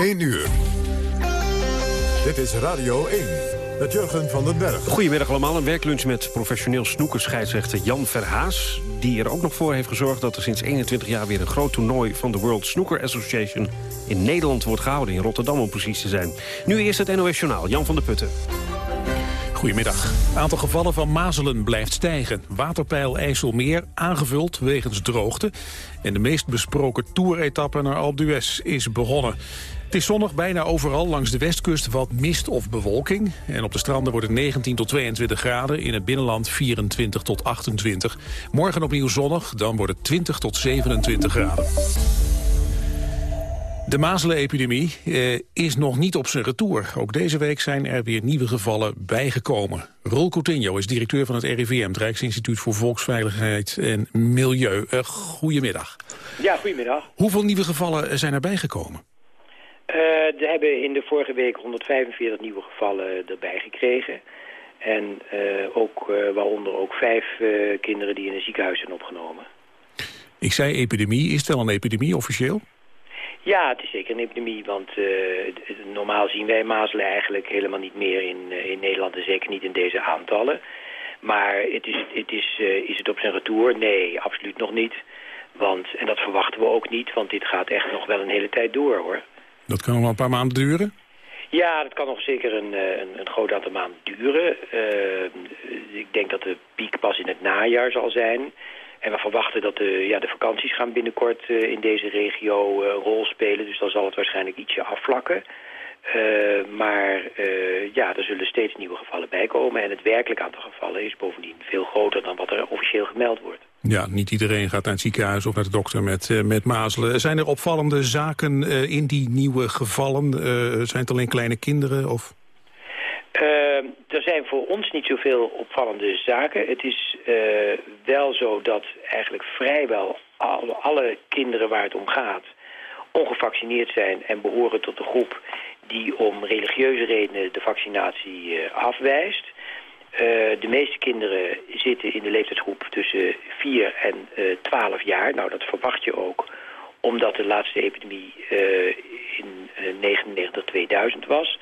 1 uur. Dit is Radio 1 met Jurgen van den Berg. Goedemiddag allemaal. Een werklunch met professioneel snoekerscheidsrechter Jan Verhaas. Die er ook nog voor heeft gezorgd dat er sinds 21 jaar weer een groot toernooi van de World Snooker Association in Nederland wordt gehouden. In Rotterdam om precies te zijn. Nu eerst het NOS Journaal. Jan van der Putten. Goedemiddag. Het aantal gevallen van mazelen blijft stijgen. Waterpeil IJsselmeer aangevuld wegens droogte. En de meest besproken toeretappe naar Alpe d'Huez is begonnen. Het is zonnig bijna overal. Langs de westkust wat mist of bewolking. En op de stranden wordt het 19 tot 22 graden. In het binnenland 24 tot 28. Morgen opnieuw zonnig. Dan wordt het 20 tot 27 graden. De mazelenepidemie eh, is nog niet op zijn retour. Ook deze week zijn er weer nieuwe gevallen bijgekomen. Rol Coutinho is directeur van het RIVM, het Rijksinstituut voor Volksveiligheid en Milieu. Uh, goedemiddag. Ja, goedemiddag. Hoeveel nieuwe gevallen zijn er bijgekomen? We hebben in de vorige week 145 nieuwe gevallen erbij gekregen. En uh, ook, uh, waaronder ook vijf kinderen die in een ziekenhuis zijn opgenomen. Ik zei epidemie. Is het wel een epidemie officieel? Ja, het is zeker een epidemie, want normaal zien wij mazelen eigenlijk helemaal niet meer in, in Nederland en zeker niet in deze aantallen. Maar het is, het is, is het op zijn retour? Nee, absoluut nog niet. Want, en dat verwachten we ook niet, want dit gaat echt nog wel een hele tijd door hoor. Dat kan nog wel een paar maanden duren? Ja, dat kan nog zeker een, een, een groot aantal maanden duren. Uh, ik denk dat de piek pas in het najaar zal zijn. En we verwachten dat de, ja, de vakanties gaan binnenkort uh, in deze regio uh, rol spelen. Dus dan zal het waarschijnlijk ietsje afvlakken. maar ja, er zullen steeds nieuwe gevallen bijkomen. En het werkelijk aantal gevallen is bovendien veel groter dan wat er officieel gemeld wordt. Ja, niet iedereen gaat naar het ziekenhuis of naar de dokter met, uh, met mazelen. Zijn er opvallende zaken uh, in die nieuwe gevallen? Uh, zijn het alleen kleine kinderen? Of? er zijn voor ons niet zoveel opvallende zaken. Het is wel zo dat eigenlijk vrijwel alle, alle kinderen waar het om gaat... ongevaccineerd zijn en behoren tot de groep die om religieuze redenen de vaccinatie afwijst... Uh, de meeste kinderen zitten in de leeftijdsgroep tussen 4 en uh, 12 jaar. Nou, dat verwacht je ook, omdat de laatste epidemie uh, in 1999-2000 was.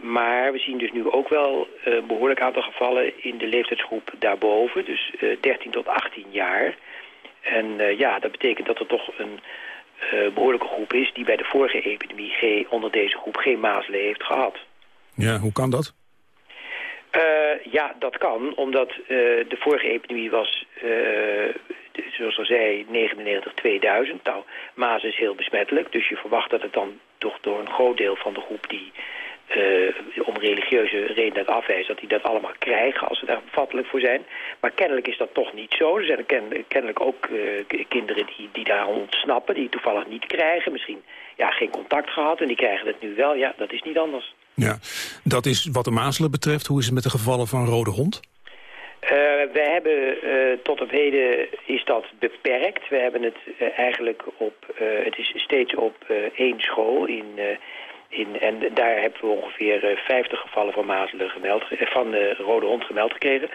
maar we zien dus nu ook wel een behoorlijk aantal gevallen in de leeftijdsgroep daarboven. Dus 13 tot 18 jaar. En ja, dat betekent dat er toch een behoorlijke groep is... die bij de vorige epidemie onder deze groep geen mazelen heeft gehad. Ja, hoe kan dat? Uh, ja, dat kan, omdat uh, de vorige epidemie was, uh, zoals al zei, 99-2000. Nou, maas is heel besmettelijk, dus je verwacht dat het dan toch door een groot deel van de groep die om religieuze redenen dat afwijst, dat die dat allemaal krijgen als ze daar bevattelijk voor zijn. Maar kennelijk is dat toch niet zo. Er zijn ken kennelijk ook kinderen die, die daar ontsnappen, die toevallig niet krijgen. Misschien ja, geen contact gehad en die krijgen het nu wel. Ja, dat is niet anders. Ja, dat is wat de mazelen betreft. Hoe is het met de gevallen van rode hond? Uh, wij hebben uh, tot op heden is dat beperkt. We hebben het uh, eigenlijk op, het is steeds op één school in, in, en daar hebben we ongeveer 50 gevallen van mazelen gemeld, van rode hond gemeld gekregen.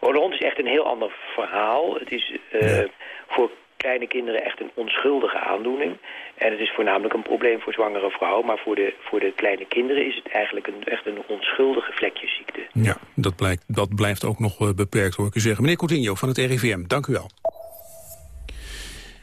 Rode hond is echt een heel ander verhaal. Het is ja. voor kleine kinderen echt een onschuldige aandoening. En het is voornamelijk een probleem voor zwangere vrouwen. Maar voor de, voor de kleine kinderen is het eigenlijk een, echt een onschuldige vlekjesziekte. Ja, dat, blijkt, dat blijft ook nog uh, beperkt hoor ik u zeggen. Meneer Coutinho van het RIVM, dank u wel.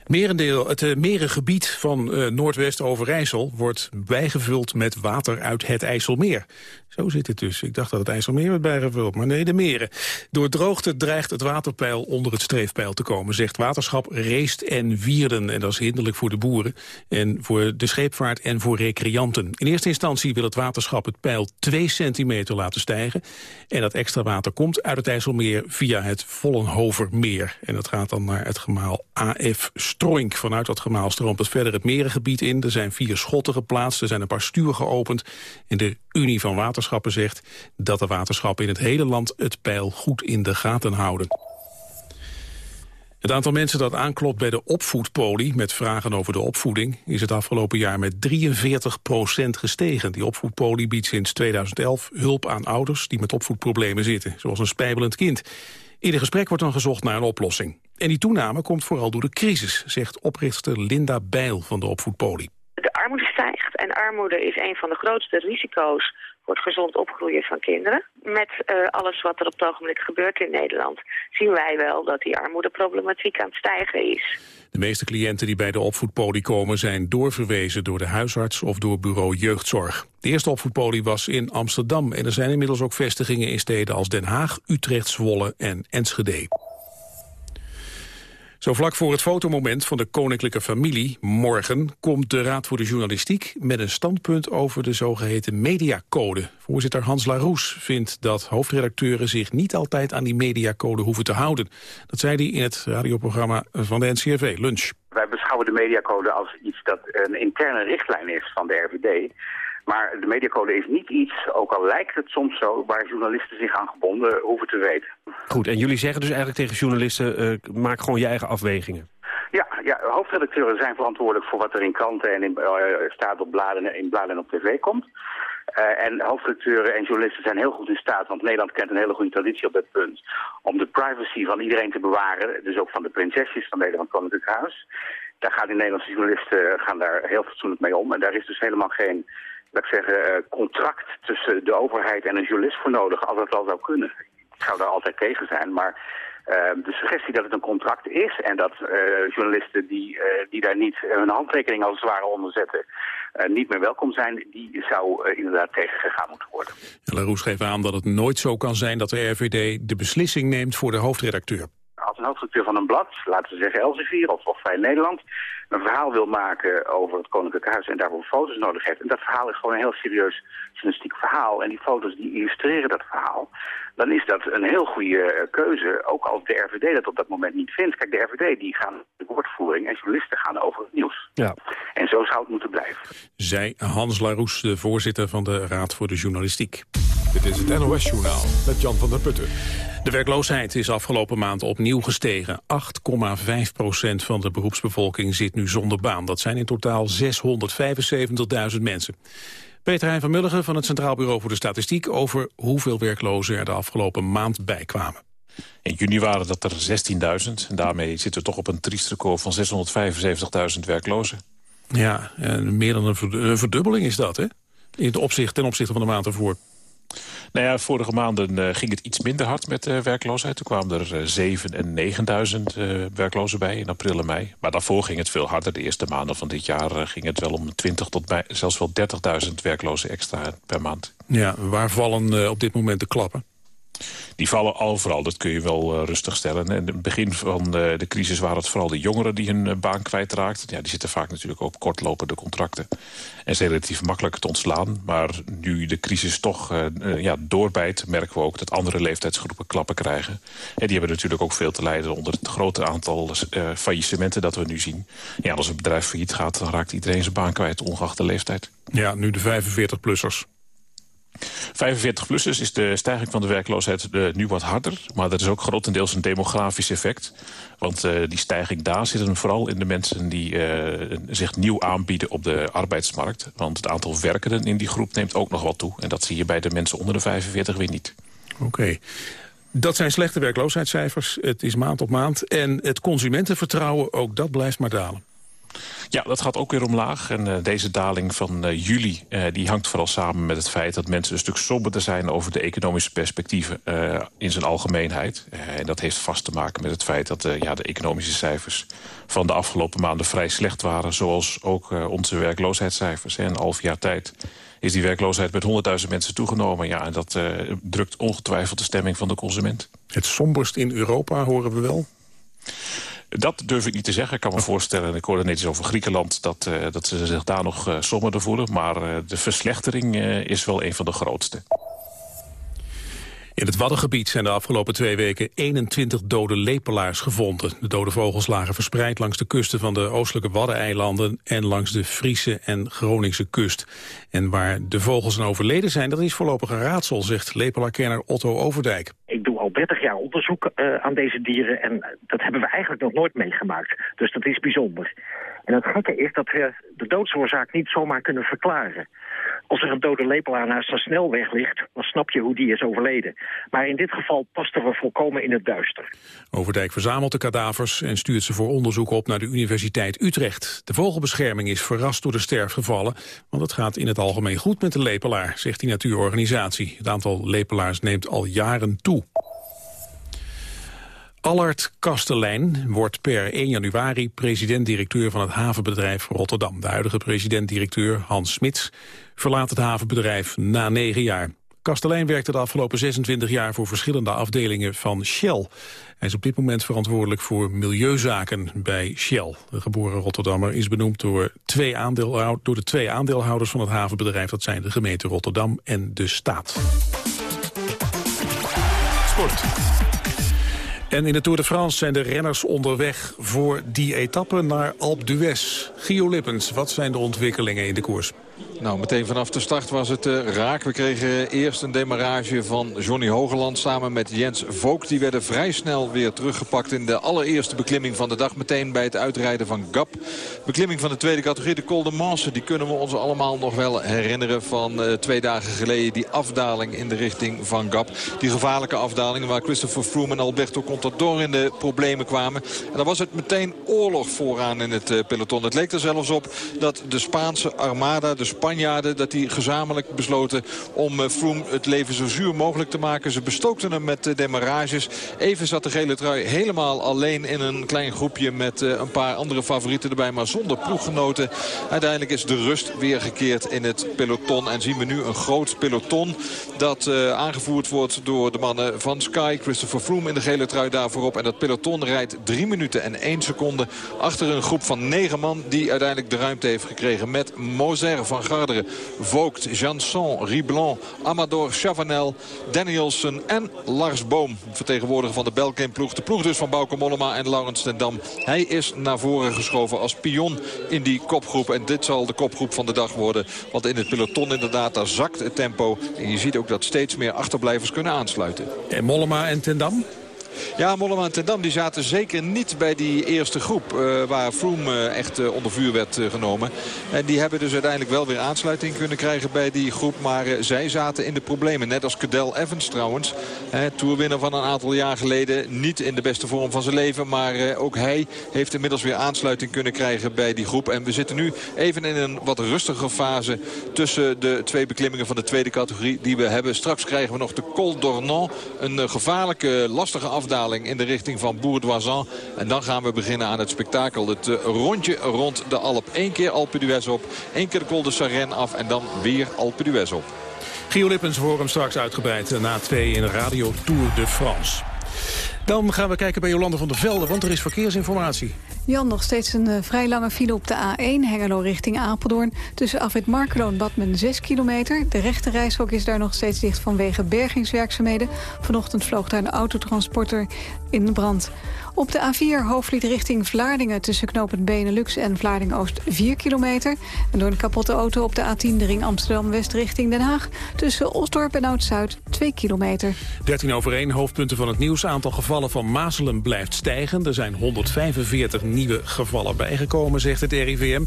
Merendeel, het uh, merengebied van uh, Noordwest-Overijssel wordt bijgevuld met water uit het IJsselmeer. Zo zit het dus. Ik dacht dat het IJsselmeer werd bijgevuld, maar nee, de meren. Door droogte dreigt het waterpeil onder het streefpeil te komen, zegt waterschap Reest en Wierden. En dat is hinderlijk voor de boeren en voor de scheepvaart en voor recreanten. In eerste instantie wil het waterschap het peil 2 centimeter laten stijgen. En dat extra water komt uit het IJsselmeer via het Vollenhovermeer. En dat gaat dan naar het gemaal AF Stroink. Vanuit dat gemaal stroomt het verder het merengebied in. Er zijn vier schotten geplaatst, er zijn een paar stuwen geopend. En de Unie van Waterschappen zegt dat de waterschappen in het hele land het peil goed in de gaten houden. Het aantal mensen dat aanklopt bij de opvoedpolie met vragen over de opvoeding is het afgelopen jaar met 43% gestegen. Die opvoedpolie biedt sinds 2011 hulp aan ouders die met opvoedproblemen zitten, zoals een spijbelend kind. Ieder gesprek wordt dan gezocht naar een oplossing. En die toename komt vooral door de crisis, zegt oprichter Linda Bijl van de opvoedpolie de armoede stijgt. En armoede is een van de grootste risico's voor het gezond opgroeien van kinderen. Met uh, alles wat er op het ogenblik gebeurt in Nederland... zien wij wel dat die armoedeproblematiek aan het stijgen is. De meeste cliënten die bij de opvoedpolie komen... zijn doorverwezen door de huisarts of door bureau jeugdzorg. De eerste opvoedpolie was in Amsterdam... en er zijn inmiddels ook vestigingen in steden als Den Haag, Utrecht, Zwolle en Enschede. Zo vlak voor het fotomoment van de koninklijke familie, morgen, komt de Raad voor de Journalistiek met een standpunt over de zogeheten mediacode. Voorzitter Hans Laroes vindt dat hoofdredacteuren zich niet altijd aan die mediacode hoeven te houden. Dat zei hij in het radioprogramma van de NCRV, Lunch. Wij beschouwen de mediacode als iets dat een interne richtlijn is van de RVD. Maar de mediacode is niet iets, ook al lijkt het soms zo... waar journalisten zich aan gebonden hoeven te weten. Goed, en jullie zeggen dus eigenlijk tegen journalisten... Uh, maak gewoon je eigen afwegingen. Ja, ja, hoofdredacteuren zijn verantwoordelijk voor wat er in kranten en in, uh, staat op bladen, in bladen en op tv komt. Uh, en hoofdredacteuren en journalisten zijn heel goed in staat, want Nederland kent een hele goede traditie op dat punt, om de privacy van iedereen te bewaren, dus ook van de prinsesjes van Nederland Koninklijk Huis. Daar gaan die Nederlandse journalisten gaan daar heel fatsoenlijk mee om. En daar is dus helemaal geen dat ik zeggen, eh, contract tussen de overheid en een journalist voor nodig, als dat wel zou kunnen. Ik zou daar altijd tegen zijn, maar uh, de suggestie dat het een contract is en dat uh, journalisten die, die daar niet hun handtekening als het ware onder zetten, niet meer welkom zijn, die zou inderdaad tegengegaan moeten worden. Laroes geeft aan dat het nooit zo kan zijn dat de RVD de beslissing neemt voor de hoofdredacteur. Als een hoofdredacteur van een blad, laten we zeggen Elsevier of, of Vrij Nederland, een verhaal wil maken over het Koninklijk Huis en daarvoor foto's nodig heeft. En dat verhaal is gewoon een heel serieus journalistiek verhaal. En die foto's die illustreren dat verhaal. Dan is dat een heel goede eh, keuze, ook als de RVD dat op dat moment niet vindt. Kijk, de RVD die gaan de woordvoering en journalisten gaan over het nieuws. Ja. En zo zou het moeten blijven. Zij Hans Laroes, de voorzitter van de Raad voor de Journalistiek. Dit is het NOS-journaal met Jan van der Putten. De werkloosheid is afgelopen maand opnieuw gestegen. 8,5 procent van de beroepsbevolking zit nu zonder baan. Dat zijn in totaal 675.000 mensen. Peter Hein van Mulligen van het Centraal Bureau voor de Statistiek... over hoeveel werklozen er de afgelopen maand bijkwamen. In juni waren dat er 16.000. En daarmee zitten we toch op een triest record van 675.000 werklozen. Ja, en meer dan een verdubbeling is dat, hè? In het opzicht, ten opzichte van de maand ervoor. Nou ja, vorige maanden uh, ging het iets minder hard met uh, werkloosheid. Toen kwamen er uh, 7 en 9.000 werklozen bij in april en mei. Maar daarvoor ging het veel harder. De eerste maanden van dit jaar ging het wel om 20 tot zelfs wel 30.000 werklozen extra per maand. Ja, waar vallen op dit moment de klappen? Die vallen overal, dat kun je wel uh, rustig stellen. En in het begin van de, de, crisis waren het vooral de jongeren die hun uh, baan kwijtraakten. Ja, die zitten vaak natuurlijk op kortlopende contracten. En zijn relatief makkelijk te ontslaan. Maar nu de crisis toch ja, doorbijt, merken we ook dat andere leeftijdsgroepen klappen krijgen. En die hebben natuurlijk ook veel te lijden onder het grote aantal faillissementen dat we nu zien. Ja, als een bedrijf failliet gaat, dan raakt iedereen zijn baan kwijt, ongeacht de leeftijd. Ja, nu de 45-plussers. 45-plussers is de stijging van de werkloosheid uh, nu wat harder. Maar dat is ook grotendeels een demografisch effect. Want uh, die stijging daar zit hem vooral in de mensen die uh, zich nieuw aanbieden op de arbeidsmarkt. Want het aantal werkenden in die groep neemt ook nog wat toe. En dat zie je bij de mensen onder de 45 weer niet. Oké. Dat zijn slechte werkloosheidscijfers. Het is maand op maand. En het consumentenvertrouwen, ook dat blijft maar dalen. Ja, dat gaat ook weer omlaag. En uh, deze daling van uh, juli uh, die hangt vooral samen met het feit... dat mensen een stuk somberder zijn over de economische perspectieven in zijn algemeenheid. en dat heeft vast te maken met het feit dat ja, de economische cijfers... van de afgelopen maanden vrij slecht waren. Zoals ook onze werkloosheidscijfers. En een half jaar tijd is die werkloosheid met 100.000 mensen toegenomen. Ja, en dat drukt ongetwijfeld de stemming van de consument. Het somberst in Europa horen we wel? Dat durf ik niet te zeggen. Ik kan me voorstellen, en ik hoorde net iets over Griekenland... dat, uh, dat ze zich daar nog uh, somberder voelen. Maar uh, de verslechtering is wel een van de grootste. In het Waddengebied zijn de afgelopen twee weken 21 dode lepelaars gevonden. De dode vogels lagen verspreid langs de kusten van de oostelijke Waddeneilanden... en langs de Friese en Groningse kust. En waar de vogels aan overleden zijn, dat is voorlopig een raadsel... zegt lepelaarkenner Otto Overdijk. Ik 30 jaar onderzoek uh, aan deze dieren... en dat hebben we eigenlijk nog nooit meegemaakt. Dus dat is bijzonder. En het gekke is dat we de doodsoorzaak niet zomaar kunnen verklaren. Als er een dode lepelaar naast een snelweg ligt, dan snap je hoe die is overleden. Maar in dit geval pasten we volkomen in het duister. Overdijk verzamelt de kadavers en stuurt ze voor onderzoek op naar de Universiteit Utrecht. De vogelbescherming is verrast door de sterfgevallen, want het gaat in het algemeen goed met de lepelaar, zegt die natuurorganisatie. Het aantal lepelaars neemt al jaren toe. Allard Kastelein wordt per 1 januari president-directeur van het havenbedrijf Rotterdam. De huidige president-directeur Hans Smits verlaat het havenbedrijf na negen jaar. Kastelein werkte de afgelopen 26 jaar voor verschillende afdelingen van Shell. Hij is op dit moment verantwoordelijk voor milieuzaken bij Shell. De geboren Rotterdammer is benoemd door, twee door de twee aandeelhouders van het havenbedrijf. Dat zijn de gemeente Rotterdam en de staat. Sport. En in de Tour de France zijn de renners onderweg voor die etappe naar Alpe d'Huez. Gio Lippens, wat zijn de ontwikkelingen in de koers? Nou, meteen vanaf de start was het uh, raak. We kregen eerst een demarrage van Johnny Hogeland samen met Jens Vogt. Die werden vrij snel weer teruggepakt in de allereerste beklimming van de dag. Meteen bij het uitrijden van Gap. Beklimming van de tweede categorie, de Col de Manse. Die kunnen we ons allemaal nog wel herinneren van uh, twee dagen geleden. Die afdaling in de richting van Gap. Die gevaarlijke afdaling waar Christopher Froome en Alberto Contador in de problemen kwamen. En dan was het meteen oorlog vooraan in het uh, peloton. Het leek er zelfs op dat de Spaanse armada, de Dat die gezamenlijk besloten om uh, Froome het leven zo zuur mogelijk te maken. Ze bestookten hem met uh, demarages. Even zat de gele trui helemaal alleen in een klein groepje... met uh, een paar andere favorieten erbij, maar zonder ploeggenoten. Uiteindelijk is de rust weer gekeerd in het peloton. En zien we nu een groot peloton dat aangevoerd wordt door de mannen van Sky. Christopher Froome in de gele trui daarvoor op. En dat peloton rijdt 3 minuten en 1 seconde achter een groep van 9 man... die uiteindelijk de ruimte heeft gekregen met Moser van Garderen, Vogt, Janson, Riblan, Amador, Chavanel, Danielson en Lars Boom. Vertegenwoordiger van de Belkin-ploeg. De ploeg dus van Bauke Mollema en Laurens ten Dam. Hij is naar voren geschoven als pion in die kopgroep. En dit zal de kopgroep van de dag worden. Want in het peloton inderdaad, daar zakt het tempo. En je ziet ook dat steeds meer achterblijvers kunnen aansluiten. En Mollema en ten Dam? Ja, Mollema en Tendam die zaten zeker niet bij die eerste groep. Uh, waar Froome uh, echt uh, onder vuur werd genomen. En die hebben dus uiteindelijk wel weer aansluiting kunnen krijgen bij die groep. Maar zij zaten in de problemen. Net als Cadel Evans trouwens. toerwinner van een aantal jaar geleden. Niet in de beste vorm van zijn leven. Maar ook hij heeft inmiddels weer aansluiting kunnen krijgen bij die groep. En we zitten nu even in een wat rustige fase. Tussen de twee beklimmingen van de tweede categorie die we hebben. Straks krijgen we nog de Col d'Ornans. Een gevaarlijke, lastige afdeling afdaling in de richting van Bourdoisan. En dan gaan we beginnen aan het spektakel. Het uh, rondje rond de Alp. Eén keer Alpe d'Huez op, één keer de Col de Sarenne af en dan weer Alpe d'Huez op. Gio Lippens straks uitgebreid na twee in Radio Tour de France. Dan gaan we kijken bij Jolande van der Velde, want er is verkeersinformatie. Jan, nog steeds een uh, vrij lange file op de A1, Hengelo richting Apeldoorn. Tussen Afrit Markelo en Badmen 6 kilometer. De rechte reishok is daar nog steeds dicht vanwege bergingswerkzaamheden. Vanochtend vloog daar een autotransporter in brand. Op de A4 hoofdvliet richting Vlaardingen tussen knooppunt Benelux en Vlaardingen-Oost 4 kilometer. En door een kapotte auto op de A10 de ring Amsterdam-West richting Den Haag... tussen Osdorp en Oud-Zuid 2 kilometer. 13 over 1, hoofdpunten van het nieuws. Aantal gevallen van mazelen blijft stijgen. Er zijn 145 nieuwe gevallen bijgekomen, zegt het RIVM.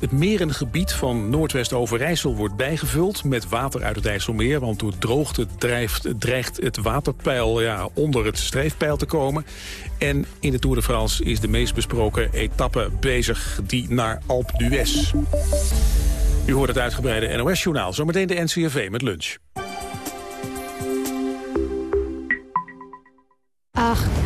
Het merengebied van Noordwest-Overijssel wordt bijgevuld met water uit het IJsselmeer. Want door droogte drijft, dreigt het waterpeil ja, onder het streefpeil te komen. En in de Tour de France is de meest besproken etappe bezig, die naar Alpe d'Huez. U hoort het uitgebreide NOS-journaal, zometeen de NCRV met lunch. Ach.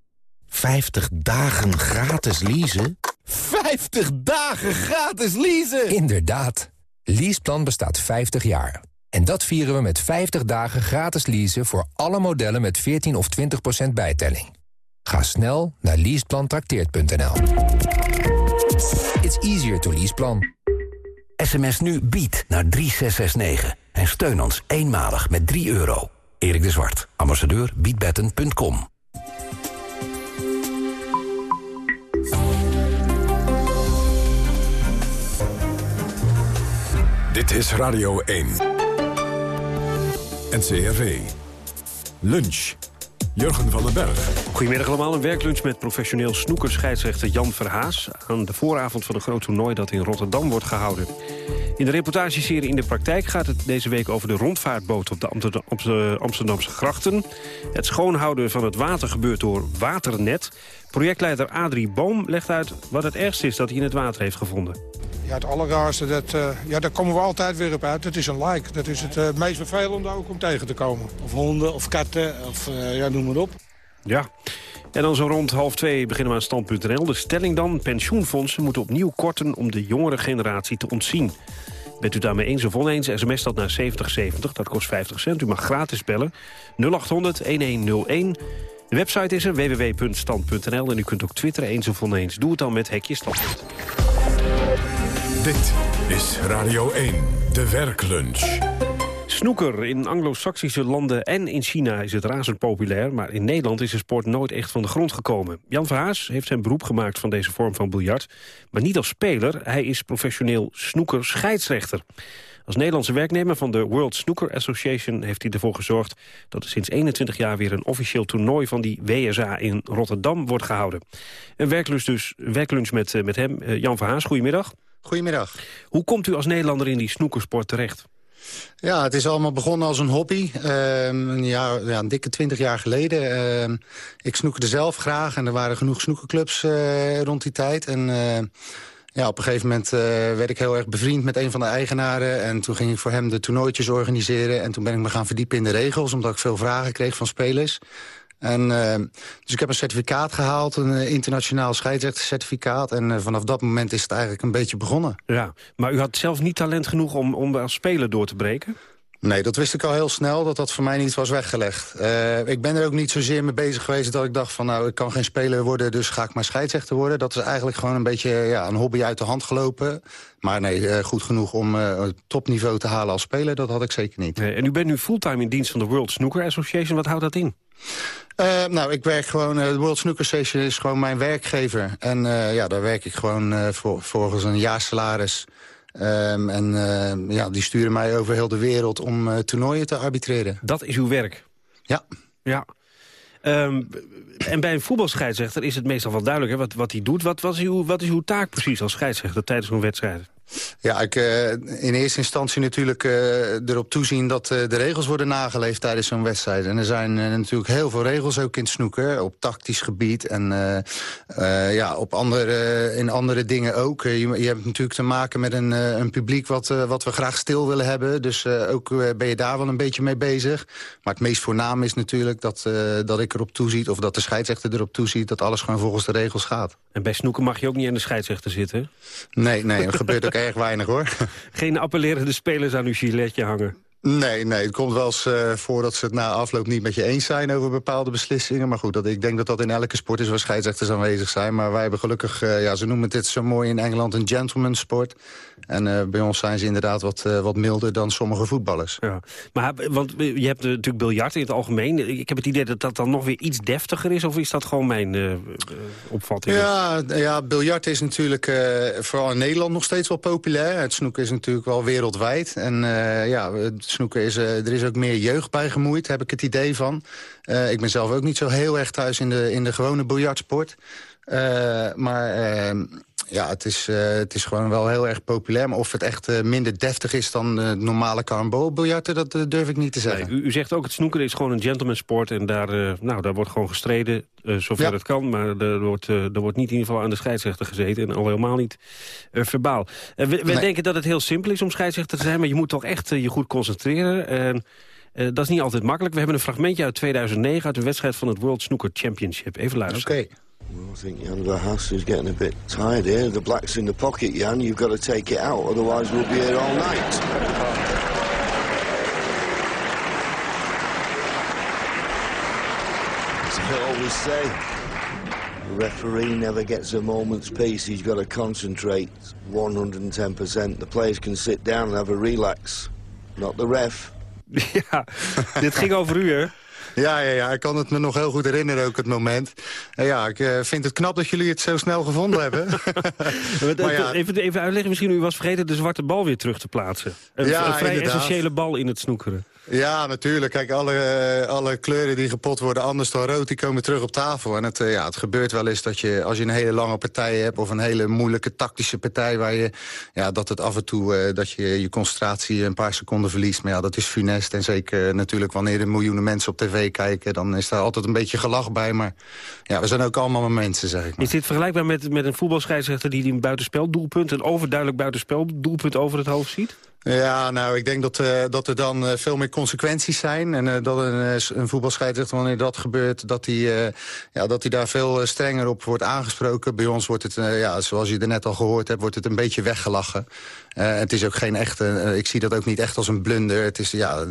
50 dagen gratis leasen? 50 dagen gratis leasen! Inderdaad. Leaseplan bestaat 50 jaar. En dat vieren we met 50 dagen gratis leasen voor alle modellen met 14 of 20% bijtelling. Ga snel naar leaseplantrakteert.nl. It's easier to leaseplan. SMS nu bied naar 3669 en steun ons eenmalig met 3 euro. Erik de Zwart, ambassadeur biedbetten.com. Dit is Radio 1. NCRV. Lunch. Jurgen van den Berg. Goedemiddag allemaal. Een werklunch met professioneel snoekerscheidsrechter Jan Verhaas... aan de vooravond van een groot toernooi dat in Rotterdam wordt gehouden. In de reportageserie In de Praktijk gaat het deze week over de rondvaartboot... op de, Amsterdamse grachten. Het schoonhouden van het water gebeurt door Waternet. Projectleider Adrie Boom legt uit wat het ergste is dat hij in het water heeft gevonden. Ja, het allergaarste, dat, uh, ja, daar komen we altijd weer op uit. Dat is een like. Dat is het uh, meest vervelende ook om tegen te komen. Of honden, of katten, of uh, ja, noem maar op. Ja. En dan zo rond half twee beginnen we aan stand.nl. De stelling dan, pensioenfondsen moeten opnieuw korten om de jongere generatie te ontzien. Bent u daarmee eens of oneens, sms dat naar 7070, dat kost 50 cent. U mag gratis bellen, 0800-1101. De website is er, www.stand.nl. En u kunt ook twitteren eens of oneens. Doe het dan met Hekje Standpunt. Dit is Radio 1, de werklunch. Snoeker. In anglo-saxische landen en in China is het razend populair... maar in Nederland is de sport nooit echt van de grond gekomen. Jan Verhaas heeft zijn beroep gemaakt van deze vorm van biljart... maar niet als speler, hij is professioneel snoeker-scheidsrechter. Als Nederlandse werknemer van de World Snooker Association... heeft hij ervoor gezorgd dat er sinds 21 jaar weer een officieel toernooi... van die WSA in Rotterdam wordt gehouden. Een werklunch dus, werklunch met, eh, met hem. Eh, Jan Verhaas, goedemiddag. Goedemiddag. Hoe komt u als Nederlander in die snoekersport terecht? Ja, het is allemaal begonnen als een hobby. Een, jaar, ja, een dikke twintig jaar geleden. Uh, ik snoekerde zelf graag en er waren genoeg snoekerclubs uh, rond die tijd. En uh, ja, op een gegeven moment uh, werd ik heel erg bevriend met een van de eigenaren. En toen ging ik voor hem de toernooitjes organiseren. En toen ben ik me gaan verdiepen in de regels, omdat ik veel vragen kreeg van spelers. En, uh, dus ik heb een certificaat gehaald, een uh, internationaal scheidsrechtercertificaat. En vanaf dat moment is het eigenlijk een beetje begonnen. Ja, maar u had zelf niet talent genoeg om, om als speler door te breken? Nee, dat wist ik al heel snel, dat dat voor mij niet was weggelegd. Uh, ik ben er ook niet zozeer mee bezig geweest dat ik dacht van... nou, ik kan geen speler worden, dus ga ik maar scheidsrechter worden. Dat is eigenlijk gewoon een beetje ja, een hobby uit de hand gelopen. Maar nee, uh, goed genoeg om uh, topniveau te halen als speler, dat had ik zeker niet. Nee, en u bent nu fulltime in dienst van de World Snooker Association. Wat houdt dat in? Uh, nou, ik werk gewoon, de World Snooker Association is gewoon mijn werkgever. En ja, daar werk ik gewoon voor, volgens een jaarsalaris... Um, en uh, ja, die sturen mij over heel de wereld om uh, toernooien te arbitreren. Dat is uw werk? Ja. Ja. Um, en bij een voetbalscheidsrechter is het meestal wel duidelijk hè, wat, wat hij doet. Wat, is uw, wat is uw taak precies als scheidsrechter tijdens een wedstrijd? Ja, ik uh, in eerste instantie natuurlijk uh, erop toezien dat uh, de regels worden nageleefd tijdens zo'n wedstrijd. En er zijn natuurlijk heel veel regels ook in het snoeken, op tactisch gebied en ja, op andere, in andere dingen ook. Je, je, hebt natuurlijk te maken met een, een publiek wat, wat we graag stil willen hebben. Dus ook ben je daar wel een beetje mee bezig. Maar het meest voornaam is natuurlijk dat, dat ik erop toeziet, of dat de scheidsrechter erop toeziet, dat alles gewoon volgens de regels gaat. En bij snoeken mag je ook niet aan de scheidsrechter zitten? Nee, nee, dat gebeurt ook erg weinig hoor. Geen appellerende spelers aan uw giletje hangen? Nee, nee, het komt wel eens uh, voor dat ze het na afloop niet met je eens zijn over bepaalde beslissingen. Maar goed, dat, ik denk dat dat in elke sport is waar scheidsrechters aanwezig zijn. Maar wij hebben gelukkig, uh, ja, ze noemen dit zo mooi in Engeland een gentleman sport. En uh, bij ons zijn ze inderdaad wat, wat milder dan sommige voetballers. Ja. Maar, want je hebt natuurlijk biljart in het algemeen. Ik heb het idee dat dat dan nog weer iets deftiger is. Of is dat gewoon mijn opvatting? Ja, ja biljart is natuurlijk vooral in Nederland nog steeds wel populair. Het snoek is natuurlijk wel wereldwijd. En ja, snoeken is, er is ook meer jeugd bij gemoeid, heb ik het idee van. Ik ben zelf ook niet zo heel erg thuis in de, in de gewone biljartsport. Maar ja, het is, het is gewoon wel heel erg populair. Maar of het echt minder deftig is dan de normale carambol-biljarten... dat durf ik niet te zeggen. Nee, u, u, zegt ook, het snoeken is gewoon een gentlemansport... en daar, nou, daar wordt gewoon gestreden, zover ja. het kan. Maar er wordt, er wordt niet in ieder geval aan de scheidsrechter gezeten... en al helemaal niet verbaal. we, we nee. denken dat het heel simpel is om scheidsrechter te zijn... maar je moet toch echt je goed concentreren... En, uh, dat is niet altijd makkelijk. We hebben een fragmentje uit 2009 uit de wedstrijd van het World Snooker Championship. Even luisteren. Oké. Okay. Well, I think Jan Verhaas is getting a bit tired here. The black's in the pocket, Jan. You've got to take it out, otherwise we'll be here all night. As I always say, The referee never gets a moment's peace. He's got to concentrate 110%. The players can sit down and have a relax. Not the ref. Ja, dit ging over u, hè? Ja, ja, ja, ik kan het me nog heel goed herinneren, ook het moment. En ja, ik eh, vind het knap dat jullie het zo snel gevonden hebben. Maar ja, even, even uitleggen, misschien u was vergeten de zwarte bal weer terug te plaatsen. Een, Ja, een vrij inderdaad. essentiële bal in het snoekeren. Ja, natuurlijk. Kijk, alle, eh, alle kleuren die gepot worden anders dan rood, die komen terug op tafel. En het, eh, ja, het gebeurt wel eens dat je, als je een hele lange partij hebt... of een hele moeilijke tactische partij... Waar je, ja, dat het af en toe eh, dat je je concentratie een paar seconden verliest. Maar ja, dat is funest. En zeker natuurlijk wanneer er miljoenen mensen op tv kijken... dan is daar altijd een beetje gelach bij. Maar ja, we zijn ook allemaal mensen, zeg ik. Is dit vergelijkbaar met, met een voetbalscheidsrechter... die een buitenspeldoelpunt, een overduidelijk buitenspeldoelpunt over het hoofd ziet? Ja, nou, ik denk dat, eh, dat er dan eh, veel meer consequenties zijn. En eh, dat een, een voetbalscheidsrechter, wanneer dat gebeurt... dat hij ja, dat hij daar veel strenger op wordt aangesproken. Bij ons wordt het, ja, zoals je er net al gehoord hebt... wordt het een beetje weggelachen. Het is ook geen echte... ik zie dat ook niet echt als een blunder. Het is, ja,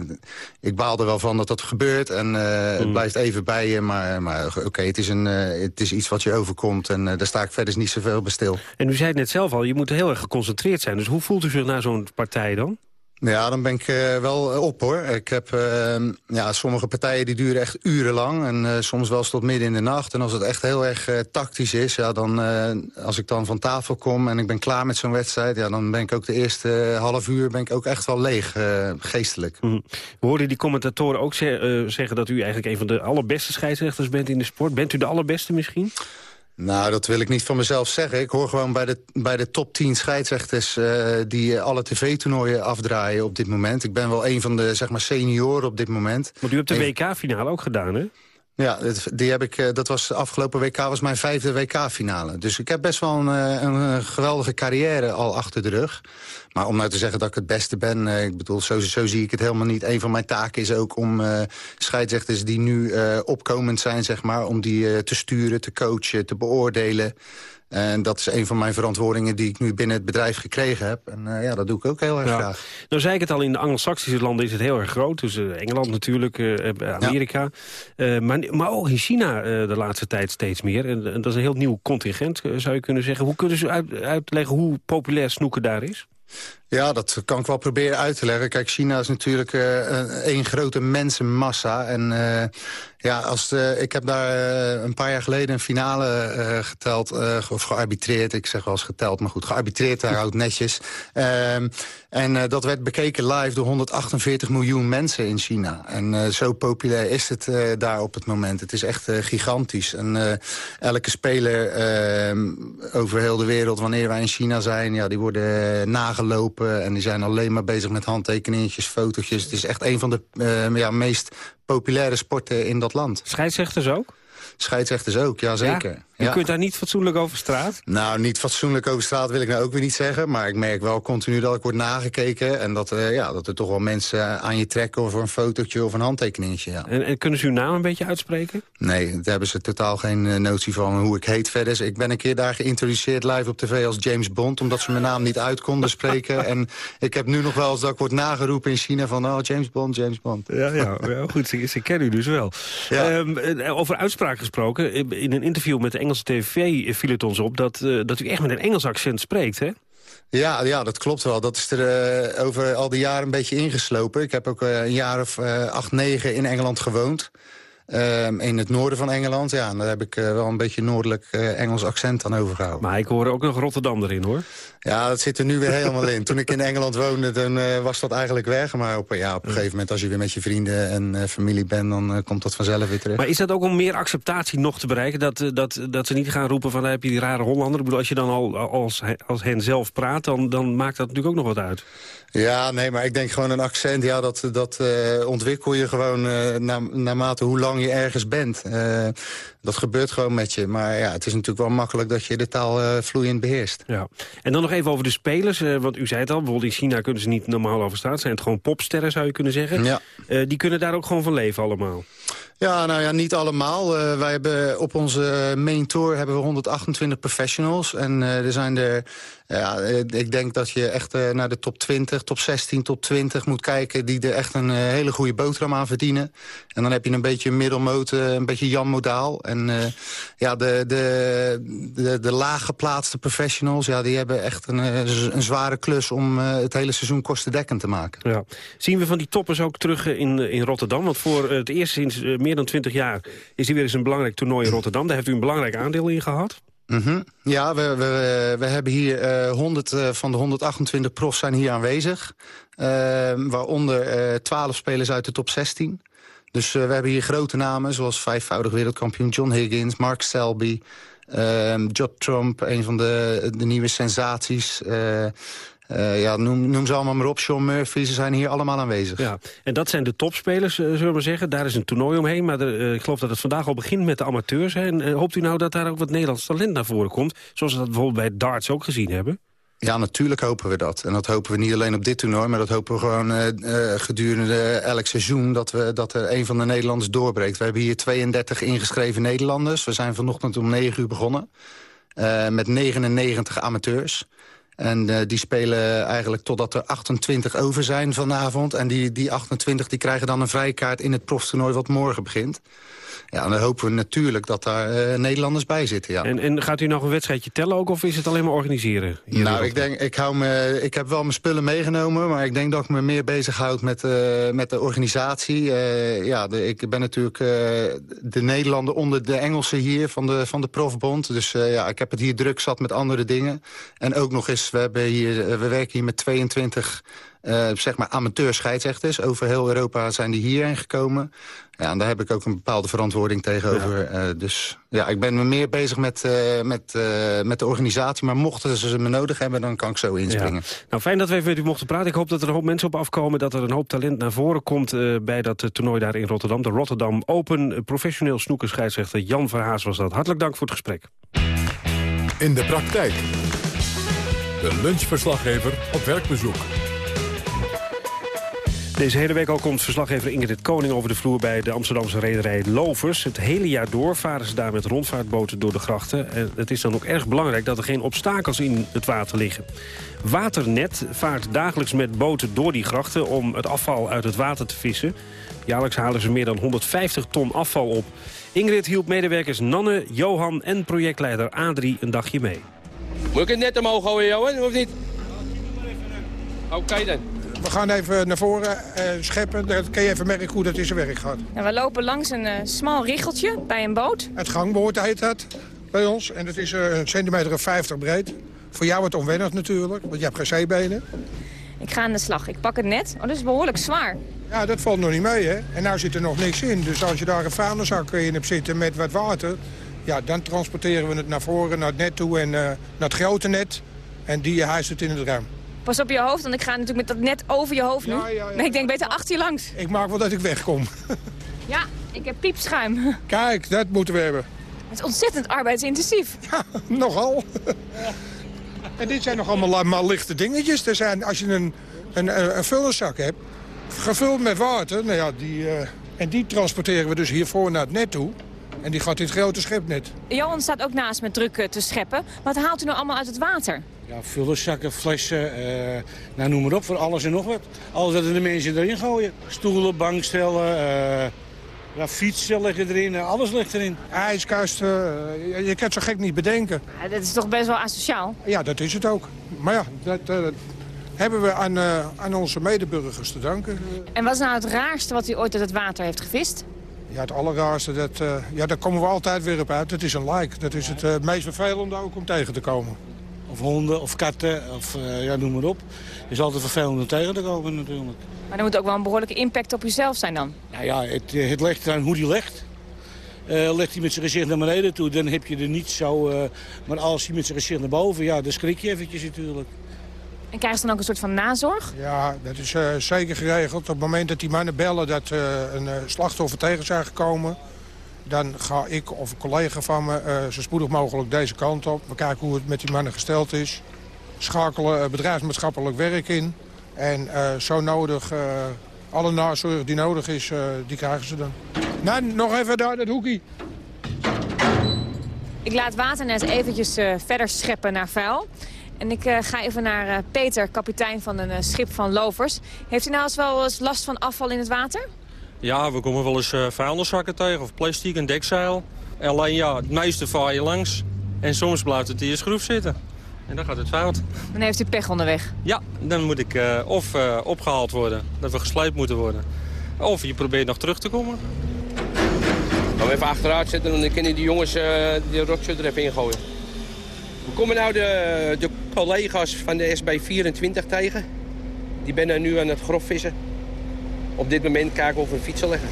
ik baal er wel van dat dat gebeurt. En het blijft even bij je. Maar, maar oké, het, is een, het is iets wat je overkomt. En daar sta ik verder niet zoveel bij stil. En u zei het net zelf al, je moet heel erg geconcentreerd zijn. Dus hoe voelt u zich na zo'n partij dan? Ja, dan ben ik eh, wel eh, op hoor. Ik heb eh, ja, sommige partijen die duren echt urenlang. En eh, soms wel eens tot midden in de nacht. En als het echt heel erg tactisch is, ja, dan, als ik dan van tafel kom en ik ben klaar met zo'n wedstrijd, ja, dan ben ik ook de eerste half uur ben ik ook echt wel leeg, geestelijk. We hoorden die commentatoren ook ze- zeggen dat u eigenlijk een van de allerbeste scheidsrechters bent in de sport. Bent u de allerbeste misschien? Nou, dat wil ik niet van mezelf zeggen. Ik hoor gewoon bij de, bij de top 10 scheidsrechters eh, die eh, alle tv-toernooien afdraaien op dit moment. Ik ben wel een van de zeg maar, senioren op dit moment. Want u hebt de WK-finale ook gedaan, hè? Ja, die heb ik, eh, dat was afgelopen WK was mijn vijfde WK-finale. Dus ik heb best wel een, eh, een, eh, geweldige carrière al achter de rug. Maar om nou te zeggen dat ik het beste ben... ik bedoel, zo, zo zie ik het helemaal niet. Een van mijn taken is ook om eh scheidsrechters die nu opkomend zijn... Zeg maar, om die te sturen, te coachen, te beoordelen. En dat is een van mijn verantwoordingen die ik nu binnen het bedrijf gekregen heb. En eh, ja, dat doe ik ook heel erg Ja. graag. Nou zei ik het al, in de Anglo-Saxische landen is het heel erg groot. Dus eh, Engeland natuurlijk, eh, Amerika. Maar, maar ook in China de laatste tijd steeds meer. En, en dat is een heel nieuw contingent, zou je kunnen zeggen. Hoe kunnen ze uit, uitleggen hoe populair snoeken daar is? Ja, dat kan ik wel proberen uit te leggen. Kijk, China is natuurlijk eh, een grote mensenmassa. En eh, ja, als de, ik heb daar eh, een paar jaar geleden een finale eh, geteld, eh, of gearbitreerd. Ik zeg wel eens geteld, maar goed, gearbitreerd, daar houdt netjes. Ehm, en eh, dat werd bekeken live door 148 miljoen mensen in China. En eh, zo populair is het eh, daar op het moment. Het is echt eh, gigantisch. En eh, elke speler ehm, over heel de wereld, wanneer wij in China zijn... Ja, die worden eh, en die zijn alleen maar bezig met handtekeningetjes, fotootjes. Het is echt een van de eh, ja, meest populaire sporten in dat land. Scheidsrechters ook? Scheidsrechters ook, ja zeker. Je Ja. kunt daar niet fatsoenlijk over straat? Nou, niet fatsoenlijk over straat wil ik nou ook weer niet zeggen. Maar ik merk wel continu dat ik word nagekeken. En dat, eh, ja, dat er toch wel mensen aan je trekken voor een fotootje of een handtekeningetje. Ja. En, en kunnen ze uw naam een beetje uitspreken? Nee, daar hebben ze totaal geen eh, notie van hoe ik heet verder. Dus Ik ben een keer daar geïntroduceerd live op tv als James Bond... omdat ze mijn naam niet uit konden spreken. en ik heb nu nog wel eens dat ik word nageroepen in China van... oh, James Bond, James Bond. Ja, ja, ja goed, ze, ze kennen u dus wel. Ehm, eh, over uitspraak gesproken, in een interview met de Engelse tv viel het ons op... dat, eh, dat u echt met een Engels accent spreekt, hè? Ja, ja, dat klopt wel. Dat is er eh, over al die jaren een beetje ingeslopen. Ik heb ook eh, een jaar of acht, negen in Engeland gewoond. Ehm, in het noorden van Engeland. Ja, en daar heb ik eh, wel een beetje noordelijk eh, Engels accent aan overgehouden. Maar ik hoor ook nog Rotterdam erin, hoor. Ja, dat zit er nu weer helemaal in. Toen ik in Engeland woonde, dan eh, was dat eigenlijk weg. Maar op, ja, op een gegeven moment, als je weer met je vrienden en familie bent... dan komt dat vanzelf weer terug. Maar is dat ook om meer acceptatie nog te bereiken? Dat, dat, dat ze niet gaan roepen van, heb je die rare Hollander. Ik bedoel, als je dan al als, als hen zelf praat, dan, dan maakt dat natuurlijk ook nog wat uit. Ja, nee, maar ik denk gewoon een accent, ja, dat, dat eh, ontwikkel je gewoon eh, na, naarmate hoe lang je ergens bent. Eh, dat gebeurt gewoon met je. Maar ja, het is natuurlijk wel makkelijk dat je de taal vloeiend beheerst. Ja. En dan nog even over de spelers. want u zei het al, bijvoorbeeld in China kunnen ze niet normaal over straat. Zijn het gewoon popsterren, zou je kunnen zeggen. Ja. Die kunnen daar ook gewoon van leven allemaal. Ja, nou ja, niet allemaal. Wij hebben op onze main tour hebben we 128 professionals. En er zijn er Ja, eh, ik denk dat je echt eh, naar de top 20, top 16, top 20 moet kijken... die er echt een eh, hele goede boterham aan verdienen. En dan heb je een beetje middelmoot, een beetje Jan Modaal. En ja, de, de, de, de laaggeplaatste professionals... Ja, die hebben echt een, een zware klus om het hele seizoen kostendekkend te maken. Ja. Zien we van die toppers ook terug in, in Rotterdam? Want voor het eerst sinds meer dan 20 jaar... is er weer eens een belangrijk toernooi in Rotterdam. Daar heeft u een belangrijk aandeel in gehad. Mm Ja, we, we, we hebben hier uh, eh, 100 uh, eh, van de 128 profs zijn hier aanwezig. Uh, waaronder 12 spelers uit de top 16. Dus we hebben hier grote namen, zoals vijfvoudig wereldkampioen John Higgins, Mark Selby... Judd Trump, een van de, de nieuwe sensaties. Uh, ja, noem, noem ze allemaal maar op. Sean Murphy, ze zijn hier allemaal aanwezig. Ja, en dat zijn de topspelers, uh, zullen we maar zeggen. Daar is een toernooi omheen. Maar uh, ik geloof dat het vandaag al begint met de amateurs. Hè. En hoopt u nou dat daar ook wat Nederlands talent naar voren komt? Zoals we dat bijvoorbeeld bij darts ook gezien hebben? Ja, natuurlijk hopen we dat. En dat hopen we niet alleen op dit toernooi... maar dat hopen we gewoon gedurende elk seizoen... Dat, we, dat er een van de Nederlanders doorbreekt. We hebben hier 32 ingeschreven Nederlanders. We zijn vanochtend om 9 uur begonnen. met 99 amateurs. En uh, die spelen eigenlijk totdat er 28 over zijn vanavond. En die, die 28 die krijgen dan een vrijkaart in het proftoernooi wat morgen begint. Ja, dan hopen we natuurlijk dat daar uh, Nederlanders bij zitten, ja. En, en gaat u nog een wedstrijdje tellen ook, of is het alleen maar organiseren? Nou, ik denk, ik, hou me, ik heb wel mijn spullen meegenomen... maar ik denk dat ik me meer bezighoud met, uh, met de organisatie. Uh, ja, de, ik ben natuurlijk de Nederlander onder de Engelsen hier van de, van de profbond. Dus ja, ik heb het hier druk zat met andere dingen. En ook nog eens, we, hebben hier, we werken hier met 22 uh, zeg maar amateur scheidsrechters. Over heel Europa zijn die hierheen gekomen. Ja, en daar heb ik ook een bepaalde verantwoording tegenover. Ja. Uh, dus ja, ik ben me meer bezig met, uh, met, met de organisatie. Maar mochten ze me nodig hebben, dan kan ik zo inspringen. Ja. Nou, fijn dat we even met u mochten praten. Ik hoop dat er een hoop mensen op afkomen. Dat er een hoop talent naar voren komt bij dat toernooi daar in Rotterdam. De Rotterdam Open. Professioneel snoekerscheidsrechter Jan Verhaas was dat. Hartelijk dank voor het gesprek. In de praktijk. De lunchverslaggever op werkbezoek. Deze hele week al komt verslaggever Ingrid Koning over de vloer... bij de Amsterdamse rederij Lovers. Het hele jaar door varen ze daar met rondvaartboten door de grachten. En het is dan ook erg belangrijk dat er geen obstakels in het water liggen. Waternet vaart dagelijks met boten door die grachten... om het afval uit het water te vissen. Jaarlijks halen ze meer dan 150 ton afval op. Ingrid hielp medewerkers Nanne, Johan en projectleider Adrie een dagje mee. Moet ik het net omhoog gooien, Johan, of niet? Oké dan. We gaan even naar voren uh, scheppen. Dan kan je even merken hoe dat in zijn werk gaat. Ja, we lopen langs een uh, smal richeltje bij een boot. Het gangboord heet dat bij ons. En het is uh, een centimeter of 50 breed. Voor jou wordt onwennig natuurlijk, want je hebt geen zeebenen. Ik ga aan de slag. Ik pak het net. Oh, dat is behoorlijk zwaar. Ja, dat valt nog niet mee, hè. En nou zit er nog niks in. Dus als je daar een vaandenzak in hebt zitten met wat water... ja, dan transporteren we het naar voren, naar het net toe en naar het grote net. En die hijst het in het ruim. Pas op je hoofd, want ik ga natuurlijk met dat net over je hoofd nu. Ja, ja, ja. Nee, ik denk beter achter je langs. Ik maak wel dat ik wegkom. ja, ik heb piepschuim. Kijk, dat moeten we hebben. Het is ontzettend arbeidsintensief. Ja, nogal. en dit zijn nog allemaal maar lichte dingetjes. Er zijn, als je een, een, een vullenzak hebt, gevuld met water, nou ja, die, uh, en die transporteren we dus hiervoor naar het net toe. En die gaat in het grote schepnet. Johan staat ook naast met druk te scheppen. Wat haalt u nou allemaal uit het water? Ja, vullenzakken, flessen, uh, nou noem maar op, voor alles en nog wat. Alles dat de mensen erin gooien. Stoelen, bankstellen, uh, ja, fietsen liggen erin, alles ligt erin. IJskasten, uh, je, kan het zo gek niet bedenken. Ja, dat is toch best wel asociaal? Ja, dat is het ook. Maar ja, dat hebben we aan, aan onze medeburgers te danken. En wat is nou het raarste wat u ooit uit het water heeft gevist? Ja, het allerraarste, dat, ja, daar komen we altijd weer op uit. Dat is een like. Dat is het meest vervelende ook om tegen te komen. Of honden, of katten, of uh, ja, noem maar op. Het is altijd vervelend om tegen te komen natuurlijk. Maar er moet ook wel een behoorlijke impact op jezelf zijn dan? Nou ja, het, eh, het legt aan hoe die legt. Uh, legt hij met zijn gezicht naar beneden toe, dan heb je er niet zo... Uh, maar als hij met zijn gezicht naar boven, ja, dan schrik je eventjes natuurlijk. En krijgen ze dan ook een soort van nazorg? Ja, dat is uh, zeker geregeld. Op het moment dat die mannen bellen dat een slachtoffer tegen zijn gekomen dan ga ik of een collega van me uh, zo spoedig mogelijk deze kant op. We kijken hoe het met die mannen gesteld is. Schakelen uh, bedrijfsmaatschappelijk werk in. En uh, zo nodig, alle nazorg die nodig is, die krijgen ze dan. Nou, nog even daar, dat hoekie. Ik laat water net eventjes verder scheppen naar vuil. En ik uh, ga even naar uh, Peter, kapitein van een uh, schip van lovers. Heeft u nou eens wel eens last van afval in het water? Ja, we komen wel eens vuilniszakken tegen of plastic en dekzeil. Alleen ja, het meeste vaar je langs. En soms blijft het in je schroef zitten. En dan gaat het fout. Dan heeft u pech onderweg? Ja, dan moet ik of opgehaald worden, dat we gesleept moeten worden. Of je probeert nog terug te komen. Gaan we even achteruit zetten en dan kunnen die jongens uh, de rotzooi er even ingooien. We komen nou de, de collega's van de SB24 tegen. Die ben nu aan het grofvissen. Op dit moment kijken we of we een fietsen leggen.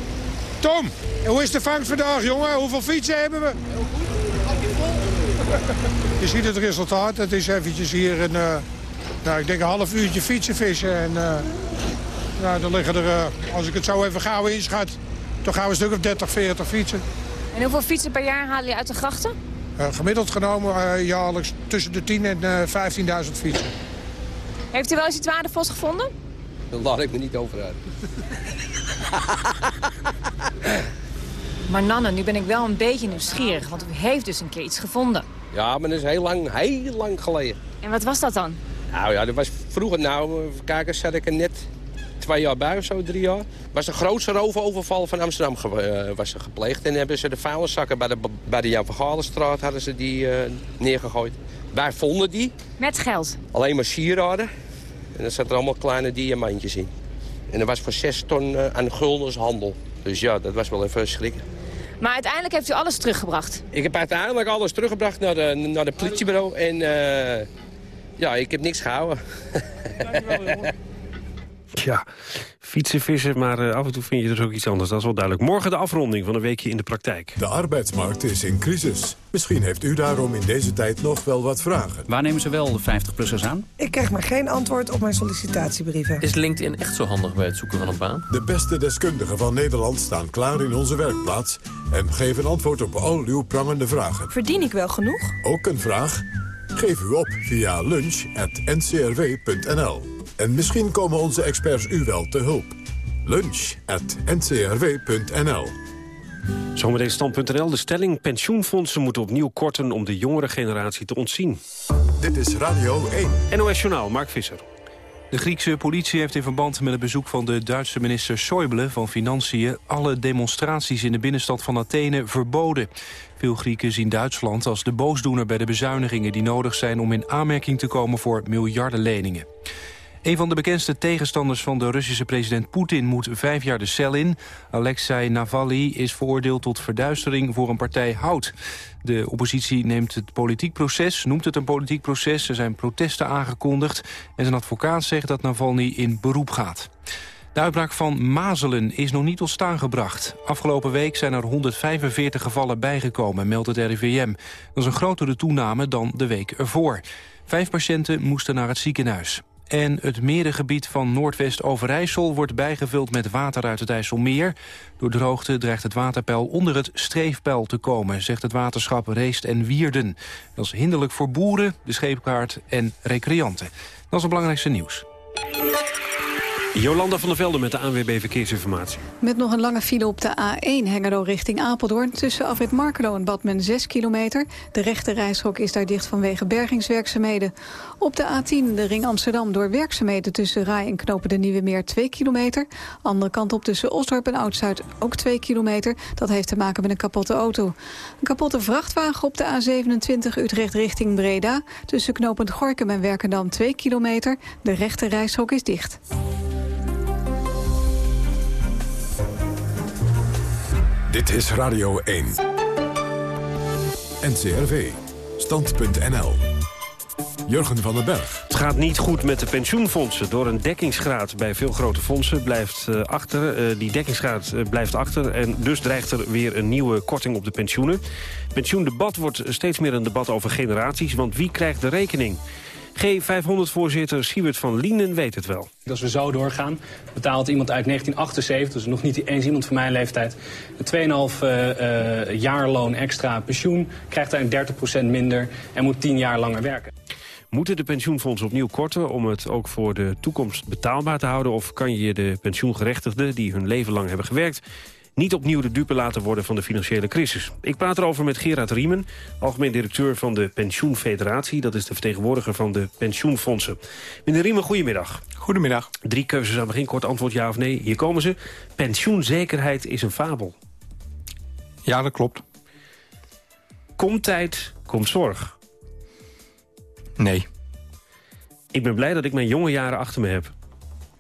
Tom, hoe is de vangst vandaag, jongen? Hoeveel fietsen hebben we? Heel goed. Je ziet het resultaat. Het is eventjes hier een, uh, nou, ik denk een half uurtje fietsen vissen. En, uh, nou, dan liggen er, uh, als ik het zo even gauw inschat, toch gaan we een stuk of 30, 40 fietsen. En hoeveel fietsen per jaar halen je uit de grachten? Uh, gemiddeld genomen uh, jaarlijks tussen de 10 en uh, 15.000 fietsen. Heeft u wel eens iets waardevols gevonden? Dat laat ik me niet over uit. maar Nanne, nu ben ik wel een beetje nieuwsgierig, want u heeft dus een keer iets gevonden. Ja, maar dat is heel lang, heel lang geleden. En wat was dat dan? Nou ja, dat was vroeger, nou, kijken, zat ik er net twee jaar bij of zo, drie jaar. was de grootste roofoverval van Amsterdam ge uh, was er gepleegd. En hebben ze de vuilniszakken bij de, bij de Jan van Galenstraat hadden ze die uh, neergegooid. Wij vonden die. Met geld? Alleen maar sieraden. En er zaten allemaal kleine diamantjes in. En dat was voor zes ton uh, aan guldenshandel. Dus ja, dat was wel even schrikken. Maar uiteindelijk heeft u alles teruggebracht? Ik heb uiteindelijk alles teruggebracht naar de, naar de politiebureau. En ja, ik heb niks gehouden. Dankjewel, jongen. Ja, fietsen, vissen, maar uh, af en toe vind je dus ook iets anders. Dat is wel duidelijk. Morgen de afronding van een weekje in de praktijk. De arbeidsmarkt is in crisis. Misschien heeft u daarom in deze tijd nog wel wat vragen. Waar nemen ze wel de 50-plussers aan? Ik krijg maar geen antwoord op mijn sollicitatiebrieven. Is LinkedIn echt zo handig bij het zoeken van een baan? De beste deskundigen van Nederland staan klaar in onze werkplaats... en geven antwoord op al uw prangende vragen. Verdien ik wel genoeg? Ook een vraag? Geef u op via lunch.ncrw.nl. En misschien komen onze experts u wel te hulp. Lunch.ncrw.nl Zometeen stand.nl. De stelling pensioenfondsen moeten opnieuw korten om de jongere generatie te ontzien. Dit is Radio 1. NOS Journaal, Mark Visser. De Griekse politie heeft in verband met het bezoek van de Duitse minister Schäuble van Financiën alle demonstraties in de binnenstad van Athene verboden. Veel Grieken zien Duitsland als de boosdoener bij de bezuinigingen die nodig zijn om in aanmerking te komen voor miljardenleningen. Een van de bekendste tegenstanders van de Russische president Poetin moet vijf jaar de cel in. Alexei Navalny is veroordeeld tot verduistering voor een partij Hout. De oppositie neemt het politiek proces, noemt het een politiek proces. Er zijn protesten aangekondigd en zijn advocaat zegt dat Navalny in beroep gaat. De uitbraak van mazelen is nog niet tot staan gebracht. Afgelopen week zijn er 145 gevallen bijgekomen, meldt het RIVM. Dat is een grotere toename dan de week ervoor. Vijf patiënten moesten naar het ziekenhuis. En het merengebied van Noordwest-Overijssel wordt bijgevuld met water uit het IJsselmeer. Door droogte dreigt het waterpeil onder het streefpeil te komen, zegt het waterschap Reest en Wierden. Dat is hinderlijk voor boeren, de scheepkaart en recreanten. Dat is het belangrijkste nieuws. Jolanda van der Velde met de ANWB Verkeersinformatie. Met nog een lange file op de A1 Hengelo richting Apeldoorn... tussen Afrit Markelo en Badmen 6 kilometer. De rechte reishok is daar dicht vanwege bergingswerkzaamheden. Op de A10 de ring Amsterdam door werkzaamheden... tussen Rai en Knopen de Nieuwe Meer 2 kilometer. Andere kant op tussen Osdorp en Oud-Zuid ook 2 kilometer. Dat heeft te maken met een kapotte auto. Een kapotte vrachtwagen op de A27 Utrecht richting Breda. Tussen Knopend Gorkum en Werkendam 2 kilometer. De rechte reishok is dicht. Dit is Radio 1. NCRV. Stand.nl. Jurgen van den Berg. Het gaat niet goed met de pensioenfondsen. Door een dekkingsgraad bij veel grote fondsen blijft uh, achter. Uh, die dekkingsgraad uh, blijft achter. En dus dreigt er weer een nieuwe korting op de pensioenen. Pensioendebat wordt steeds meer een debat over generaties. Want wie krijgt de rekening? G500-voorzitter Siewert van Lienen weet het wel. Als we zo doorgaan, betaalt iemand uit 1978, dus nog niet eens iemand van mijn leeftijd... een 2,5 uh, uh, jaarloon extra pensioen, krijgt daar 30% minder en moet 10 jaar langer werken. Moeten de pensioenfondsen opnieuw korten om het ook voor de toekomst betaalbaar te houden? Of kan je de pensioengerechtigden die hun leven lang hebben gewerkt niet opnieuw de dupe laten worden van de financiële crisis. Ik praat erover met Gerard Riemen, algemeen directeur van de Pensioenfederatie. Dat is de vertegenwoordiger van de pensioenfondsen. Meneer Riemen, goedemiddag. Goedemiddag. Drie keuzes aan het begin, kort antwoord ja of nee. Hier komen ze. Pensioenzekerheid is een fabel. Ja, dat klopt. Komt tijd, komt zorg. Nee. Ik ben blij dat ik mijn jonge jaren achter me heb.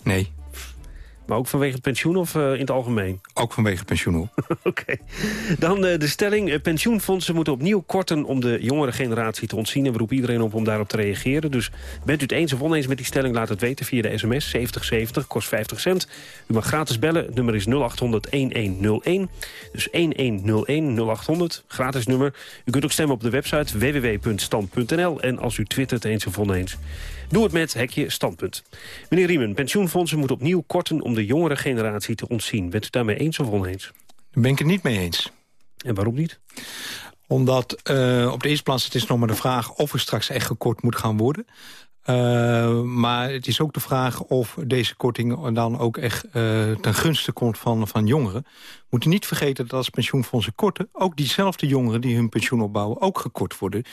Nee. Maar ook vanwege het pensioen of uh, in het algemeen? Ook vanwege het pensioen. Oké. Okay. Dan uh, de stelling. Uh, pensioenfondsen moeten opnieuw korten om de jongere generatie te ontzien. En we roepen iedereen op om daarop te reageren. Dus bent u het eens of oneens met die stelling, laat het weten via de sms 7070, kost 50 cent. U mag gratis bellen, het nummer is 0800-1101. Dus 1101 0800, gratis nummer. U kunt ook stemmen op de website www.stand.nl. En als u twittert eens of oneens, doe het met hekje standpunt. Meneer Riemen, pensioenfondsen moeten opnieuw korten om de jongere generatie te ontzien. Bent u daarmee eens of oneens? Daar ben ik het niet mee eens. En waarom niet? Omdat uh, op de eerste plaats het is nog maar de vraag of er straks echt gekort moet gaan worden. Uh, maar het is ook de vraag of deze korting dan ook echt uh, ten gunste komt van, van jongeren. We moeten niet vergeten dat als pensioenfondsen korten... ook diezelfde jongeren die hun pensioen opbouwen ook gekort worden.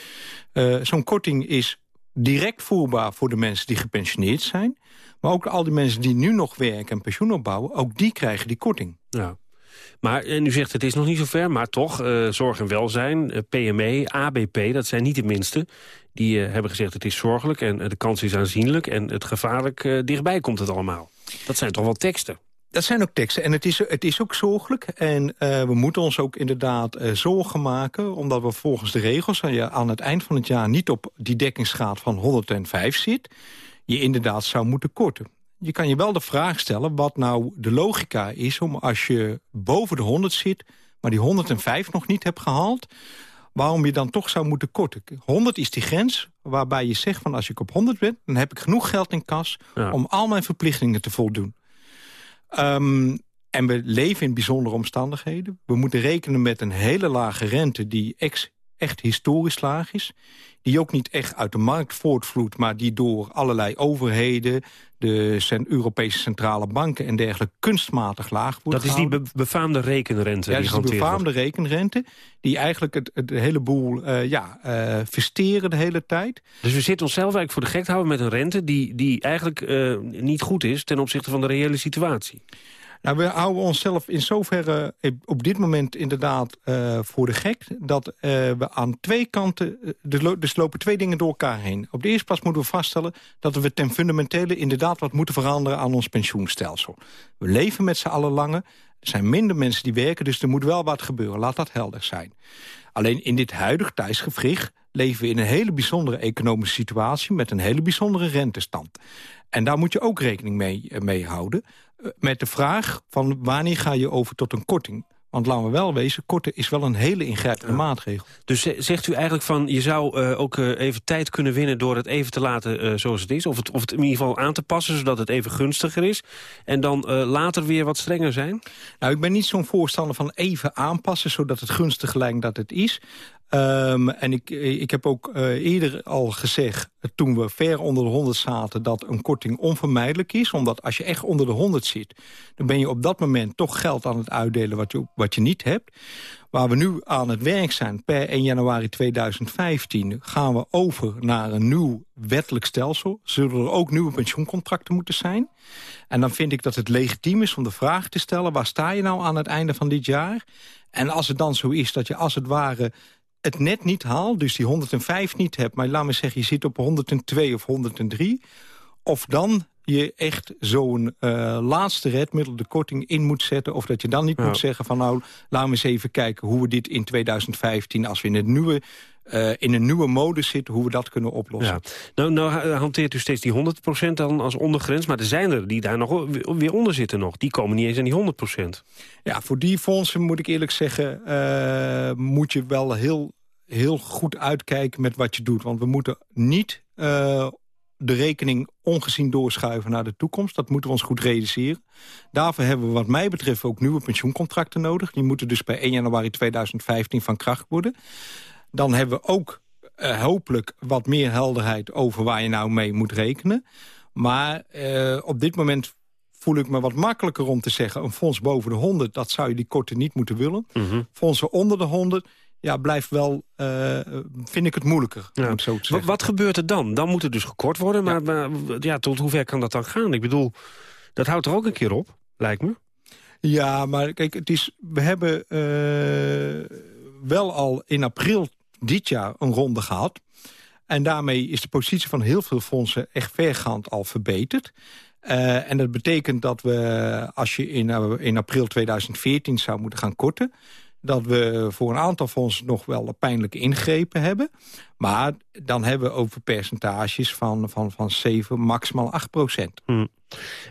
Zo'n korting is direct voerbaar voor de mensen die gepensioneerd zijn... maar ook al die mensen die nu nog werken en pensioen opbouwen... ook die krijgen die korting. Ja. Maar en u zegt het is nog niet zo ver, maar toch, uh, zorg en welzijn, uh, PME, ABP, dat zijn niet de minste. Die hebben gezegd het is zorgelijk en de kans is aanzienlijk... en het gevaarlijk dichtbij komt het allemaal. Dat zijn toch wel teksten? Dat zijn ook teksten en het is, het is ook zorgelijk. En uh, we moeten ons ook inderdaad uh, zorgen maken... omdat we volgens de regels je aan het eind van het jaar... niet op die dekkingsgraad van 105 zit... je inderdaad zou moeten korten. Je kan je wel de vraag stellen wat nou de logica is... om als je boven de 100 zit, maar die 105 nog niet hebt gehaald... waarom je dan toch zou moeten korten. 100 is die grens waarbij je zegt van als ik op 100 ben... dan heb ik genoeg geld in kas ja. om al mijn verplichtingen te voldoen. Um, en we leven in bijzondere omstandigheden. We moeten rekenen met een hele lage rente die ex, echt historisch laag is. Die ook niet echt uit de markt voortvloeit... maar die door allerlei overheden, de Europese centrale banken... en dergelijke kunstmatig laag wordt Dat is die be befaamde rekenrente. Ja, die dat is die befaamde rekenrente... die eigenlijk het, het hele boel uh, ja, uh, versteren de hele tijd. Dus we zitten onszelf eigenlijk voor de gek te houden met een rente... die, die eigenlijk uh, niet goed is ten opzichte van de reële situatie. Nou, we houden onszelf in zoverre op dit moment inderdaad uh, voor de gek... dat uh, we aan twee kanten, dus lopen twee dingen door elkaar heen. Op de eerste plaats moeten we vaststellen dat we ten fundamentele... inderdaad wat moeten veranderen aan ons pensioenstelsel. We leven met z'n allen langer. Er zijn minder mensen die werken, dus er moet wel wat gebeuren. Laat dat helder zijn. Alleen in dit huidige tijdsgevricht leven we in een hele bijzondere economische situatie... met een hele bijzondere rentestand. En daar moet je ook rekening mee, mee houden met de vraag van wanneer ga je over tot een korting. Want laten we wel wezen, korten is wel een hele ingrijpende ja. maatregel. Dus zegt u eigenlijk van, je zou uh, ook uh, even tijd kunnen winnen... door het even te laten uh, zoals het is? Of het, of het in ieder geval aan te passen, zodat het even gunstiger is? En dan later weer wat strenger zijn? Nou, ik ben niet zo'n voorstander van even aanpassen... zodat het gunstig lijkt dat het is. Um, en ik, ik heb ook uh, eerder al gezegd, toen we ver onder de 100 zaten... dat een korting onvermijdelijk is. Omdat als je echt onder de 100 zit... dan ben je op dat moment toch geld aan het uitdelen wat je, wat je niet hebt. Waar we nu aan het werk zijn, per 1 januari 2015... gaan we over naar een nieuw wettelijk stelsel. Zullen er ook nieuwe pensioencontracten moeten zijn? En dan vind ik dat het legitiem is om de vraag te stellen... waar sta je nou aan het einde van dit jaar? En als het dan zo is dat je als het ware het net niet haalt, dus die 105 niet hebt... maar laat me zeggen, je zit op 102 of 103... of dan je echt zo'n uh, laatste redmiddel, de korting, in moet zetten... of dat je dan niet ja. moet zeggen van nou, laten we eens even kijken... hoe we dit in 2015, als we in, het nieuwe, uh, in een nieuwe modus zitten... hoe we dat kunnen oplossen. Ja. Nou, nou hanteert u steeds die 100% dan als ondergrens... maar er zijn er die daar nog weer onder zitten nog. Die komen niet eens aan die 100%. Ja, voor die fondsen moet ik eerlijk zeggen... Uh, moet je wel heel heel goed uitkijken met wat je doet. Want we moeten niet uh, de rekening ongezien doorschuiven naar de toekomst. Dat moeten we ons goed realiseren. Daarvoor hebben we wat mij betreft ook nieuwe pensioencontracten nodig. Die moeten dus bij 1 januari 2015 van kracht worden. Dan hebben we ook uh, hopelijk wat meer helderheid over waar je nou mee moet rekenen. Maar uh, op dit moment voel ik me wat makkelijker om te zeggen... een fonds boven de 100, dat zou je die korte niet moeten willen. Mhm. Fondsen onder de 100, ja, blijft wel, eh, vind ik het moeilijker. Het zo Wat, gebeurt er dan? Dan moet het dus gekort worden, maar, maar ja, tot hoe ver kan dat dan gaan? Ik bedoel, dat houdt er ook een keer op, lijkt me. Ja, maar kijk, het is, we hebben eh, wel al in april dit jaar een ronde gehad. En daarmee is de positie van heel veel fondsen echt vergaand al verbeterd. Eh, en dat betekent dat we, als je in, in april 2014 zou moeten gaan korten... dat we voor een aantal fondsen nog wel pijnlijke ingrepen hebben. Maar dan hebben we over percentages van, van, van 7, maximaal 8 procent. Hm.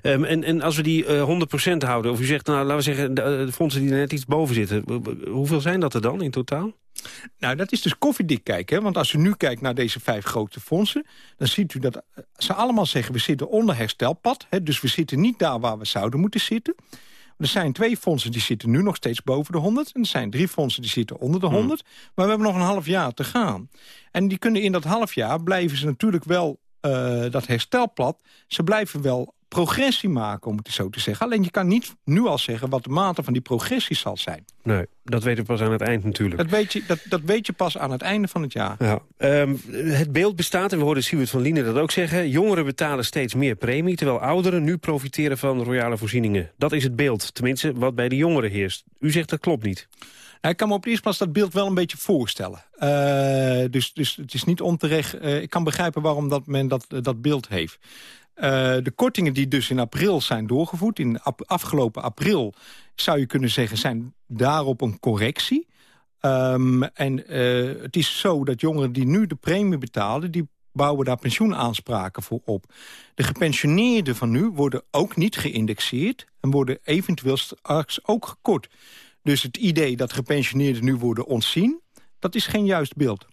Ehm, en, en als we die eh 100% houden, of u zegt, nou, laten we zeggen, de, eh, de fondsen die er net iets boven zitten... hoeveel zijn dat er dan in totaal? Nou, dat is dus koffiedik kijken. Hè? Want als u nu kijkt naar deze vijf grote fondsen... dan ziet u dat eh, ze allemaal zeggen... we zitten onder herstelpad. Hè? Dus we zitten niet daar waar we zouden moeten zitten. Er zijn twee fondsen die zitten nu nog steeds boven de 100. En er zijn drie fondsen die zitten onder de 100. Maar we hebben nog een half jaar te gaan. En die kunnen in dat half jaar blijven ze natuurlijk wel... eh, dat herstelpad, ze blijven wel progressie maken, om het zo te zeggen. Alleen je kan niet nu al zeggen wat de mate van die progressie zal zijn. Nee, dat weten we pas aan het eind natuurlijk. Dat weet je, dat, dat weet je pas aan het einde van het jaar. Ja. Ehm, het beeld bestaat, en we hoorden Siewert van Lienen dat ook zeggen... jongeren betalen steeds meer premie, terwijl ouderen nu profiteren van royale voorzieningen. Dat is het beeld, tenminste wat bij de jongeren heerst. U zegt dat klopt niet. Nou, ik kan me op de eerste plaats dat beeld wel een beetje voorstellen. Eh, dus, dus het is niet onterecht. eh, ik kan begrijpen waarom dat men dat, dat beeld heeft. Eh, de kortingen die dus in april zijn doorgevoerd... in afgelopen april zou je kunnen zeggen... zijn daarop een correctie. Ehm, en eh, het is zo dat jongeren die nu de premie betalen... die bouwen daar pensioenaanspraken voor op. De gepensioneerden van nu worden ook niet geïndexeerd... en worden eventueel straks ook gekort. Dus het idee dat gepensioneerden nu worden ontzien... dat is geen juist beeld.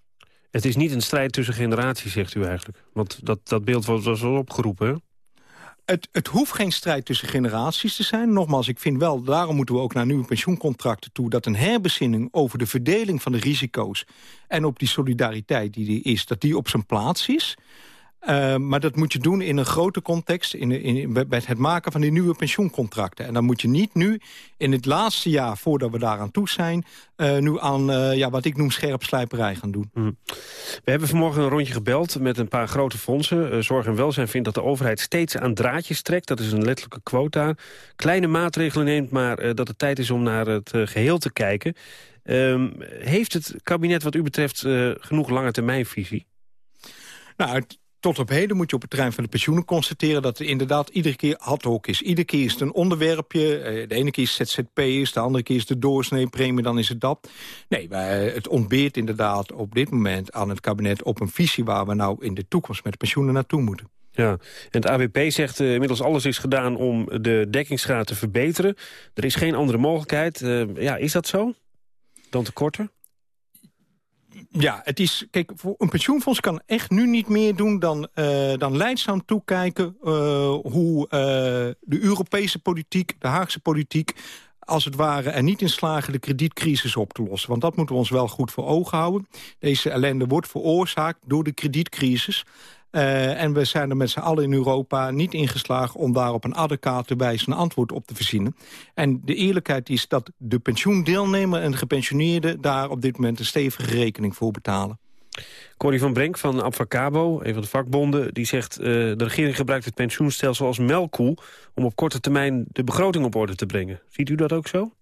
Het is niet een strijd tussen generaties, zegt u eigenlijk. Want dat, dat beeld was, al opgeroepen? Het, het hoeft geen strijd tussen generaties te zijn. Nogmaals, ik vind wel, daarom moeten we ook naar nieuwe pensioencontracten toe... dat een herbezinning over de verdeling van de risico's... en op die solidariteit die er is, dat die op zijn plaats is... Uh, maar dat moet je doen in een grote context... In, in, bij het maken van die nieuwe pensioencontracten. En dan moet je niet nu, in het laatste jaar voordat we daaraan toe zijn... Uh, nu aan uh, ja, wat ik noem scherpslijperij gaan doen. Mm. We hebben vanmorgen een rondje gebeld met een paar grote fondsen. Zorg en Welzijn vindt dat de overheid steeds aan draadjes trekt. Dat is een letterlijke quote daar. Kleine maatregelen neemt, maar dat het tijd is om naar het geheel te kijken. Um, heeft het kabinet wat u betreft genoeg lange termijnvisie? Nou, het tot op heden moet je op het terrein van de pensioenen constateren... dat er inderdaad iedere keer ad hoc is. Iedere keer is het een onderwerpje. De ene keer is ZZP'ers, de andere keer is de doorsneepremie, dan is het dat. Nee, wij, het ontbeert inderdaad op dit moment aan het kabinet... op een visie waar we nou in de toekomst met pensioenen naartoe moeten. Ja, en het ABP zegt uh, inmiddels alles is gedaan om de dekkingsgraad te verbeteren. Er is geen andere mogelijkheid. Ja, is dat zo? Dan te korten? Ja, het is, kijk, voor een pensioenfonds kan echt nu niet meer doen dan, uh, dan leidzaam toekijken uh, hoe uh, de Europese politiek, de Haagse politiek, als het ware er niet in slagen de kredietcrisis op te lossen. Want dat moeten we ons wel goed voor ogen houden. Deze ellende wordt veroorzaakt door de kredietcrisis. Uh, en we zijn er met z'n allen in Europa niet in geslaagd... om daar op een adequate wijze een antwoord op te verzinnen. En de eerlijkheid is dat de pensioendeelnemer en de gepensioneerden... daar op dit moment een stevige rekening voor betalen. Corrie van Brenk van Abfacabo, een van de vakbonden... die zegt uh, de regering gebruikt het pensioenstelsel als melkkoe... om op korte termijn de begroting op orde te brengen. Ziet u dat ook zo?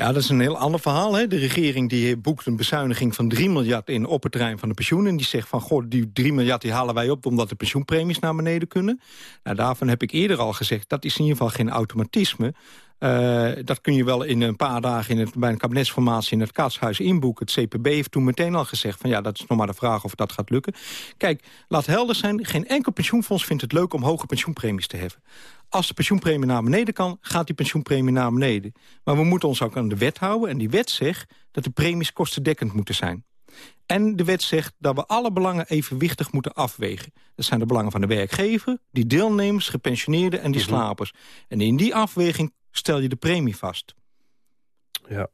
Ja, dat is een heel ander verhaal. Hè. De regering die boekt een bezuiniging van 3 miljard in op het terrein van de pensioenen. En die zegt van, goh, die 3 miljard die halen wij op... omdat de pensioenpremies naar beneden kunnen. Nou, daarvan heb ik eerder al gezegd, dat is in ieder geval geen automatisme. Uh, dat kun je wel in een paar dagen in het, bij een kabinetsformatie in het Kaatshuis inboeken. Het CPB heeft toen meteen al gezegd van ja, dat is nog maar de vraag of dat gaat lukken. Kijk, laat helder zijn, geen enkel pensioenfonds vindt het leuk om hoge pensioenpremies te heffen. Als de pensioenpremie naar beneden kan, gaat die pensioenpremie naar beneden. Maar we moeten ons ook aan de wet houden. En die wet zegt dat de premies kostendekkend moeten zijn. En de wet zegt dat we alle belangen evenwichtig moeten afwegen. Dat zijn de belangen van de werkgever, die deelnemers, gepensioneerden en die slapers. En in die afweging stel je de premie vast. Ja.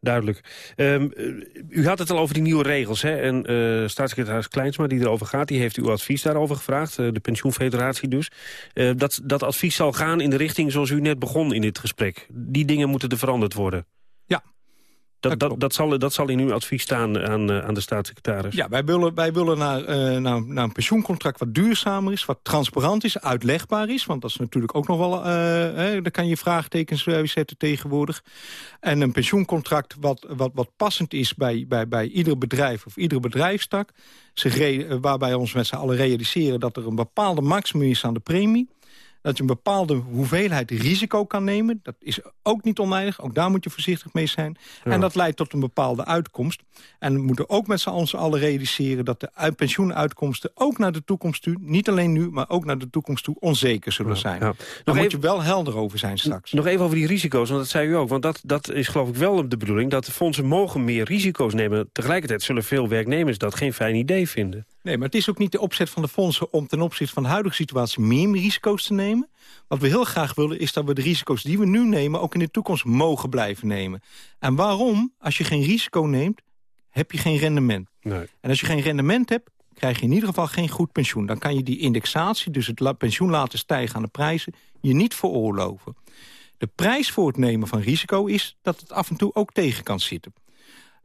duidelijk. Ehm, eh, u had het al over die nieuwe regels. Hè? En eh, staatssecretaris Kleinsma, die erover gaat... die heeft uw advies daarover gevraagd, de pensioenfederatie dus. dat, dat advies zal gaan in de richting zoals u net begon in dit gesprek. Die dingen moeten er veranderd worden. Dat, dat, dat, zal, dat zal in uw advies staan aan, aan de staatssecretaris. Ja, wij willen, wij willen naar, uh, naar, naar, een pensioencontract wat duurzamer is... wat transparant is, uitlegbaar is. Want dat is natuurlijk ook nog wel... Uh, hè, daar kan je vraagtekens bij zetten tegenwoordig. En een pensioencontract wat, wat, wat passend is bij, bij, bij ieder bedrijf of iedere bedrijfstak. Waarbij ons met z'n allen realiseren dat er een bepaalde maximum is aan de premie dat je een bepaalde hoeveelheid risico kan nemen. Dat is ook niet oneindig, ook daar moet je voorzichtig mee zijn. En dat leidt tot een bepaalde uitkomst. En we moeten ook met z'n allen realiseren... dat de pensioenuitkomsten ook naar de toekomst toe... niet alleen nu, maar ook naar de toekomst toe onzeker zullen zijn. Ja. Daar moet je wel helder over zijn straks. Nog even over die risico's, want dat zei u ook. Want dat, dat is geloof ik wel de bedoeling... dat de fondsen mogen meer risico's nemen. Tegelijkertijd zullen veel werknemers dat geen fijn idee vinden. Nee, maar het is ook niet de opzet van de fondsen... om ten opzichte van de huidige situatie meer risico's te nemen. Wat we heel graag willen is dat we de risico's die we nu nemen... ook in de toekomst mogen blijven nemen. En waarom? Als je geen risico neemt, heb je geen rendement. Nee. En als je geen rendement hebt, krijg je in ieder geval geen goed pensioen. Dan kan je die indexatie, dus het pensioen laten stijgen aan de prijzen... je niet veroorloven. De prijs voor het nemen van risico is dat het af en toe ook tegen kan zitten.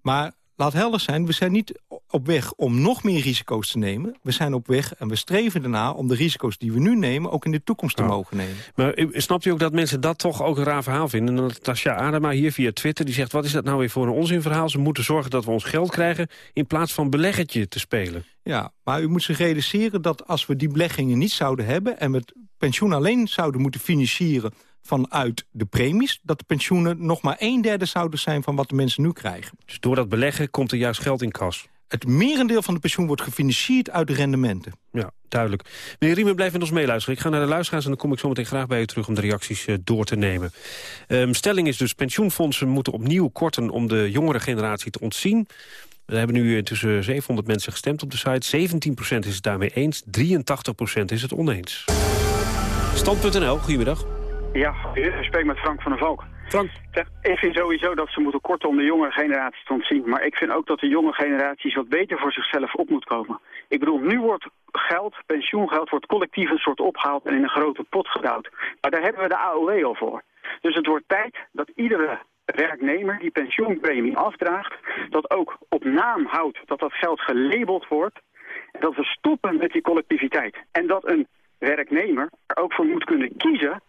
Maar laat helder zijn, we zijn niet op weg om nog meer risico's te nemen. We zijn op weg en we streven ernaar om de risico's die we nu nemen... ook in de toekomst te mogen nemen. Maar snapt u ook dat mensen dat toch ook een raar verhaal vinden? En Tasja Adema hier via Twitter, die zegt... wat is dat nou weer voor een onzinverhaal? Ze moeten zorgen dat we ons geld krijgen... in plaats van beleggetje te spelen. Ja, maar u moet zich realiseren dat als we die beleggingen niet zouden hebben... en we het pensioen alleen zouden moeten financieren vanuit de premies... dat de pensioenen nog maar een derde zouden zijn van wat de mensen nu krijgen. Dus door dat beleggen komt er juist geld in kas? Het merendeel van de pensioen wordt gefinancierd uit de rendementen. Ja, duidelijk. Meneer Riemen, blijf met ons meeluisteren. Ik ga naar de luisteraars en dan kom ik zo meteen graag bij u terug... om de reacties uh, door te nemen. Um, stelling is dus, pensioenfondsen moeten opnieuw korten... om de jongere generatie te ontzien. We hebben nu intussen 700 mensen gestemd op de site. 17% is het daarmee eens, 83% is het oneens. Stand.nl, goedemiddag. Ja, ik spreek met Frank van der Valk. Frank. ik vind sowieso dat ze moeten korten om de jonge generatie te ontzien. Maar ik vind ook dat de jonge generaties wat beter voor zichzelf op moet komen. Ik bedoel, nu wordt geld, pensioengeld, wordt collectief een soort opgehaald en in een grote pot gedouwd. Maar daar hebben we de AOW al voor. Dus het wordt tijd dat iedere werknemer die pensioenpremie afdraagt... dat ook op naam houdt dat dat geld gelabeld wordt... en dat we stoppen met die collectiviteit. En dat een werknemer er ook voor moet kunnen kiezen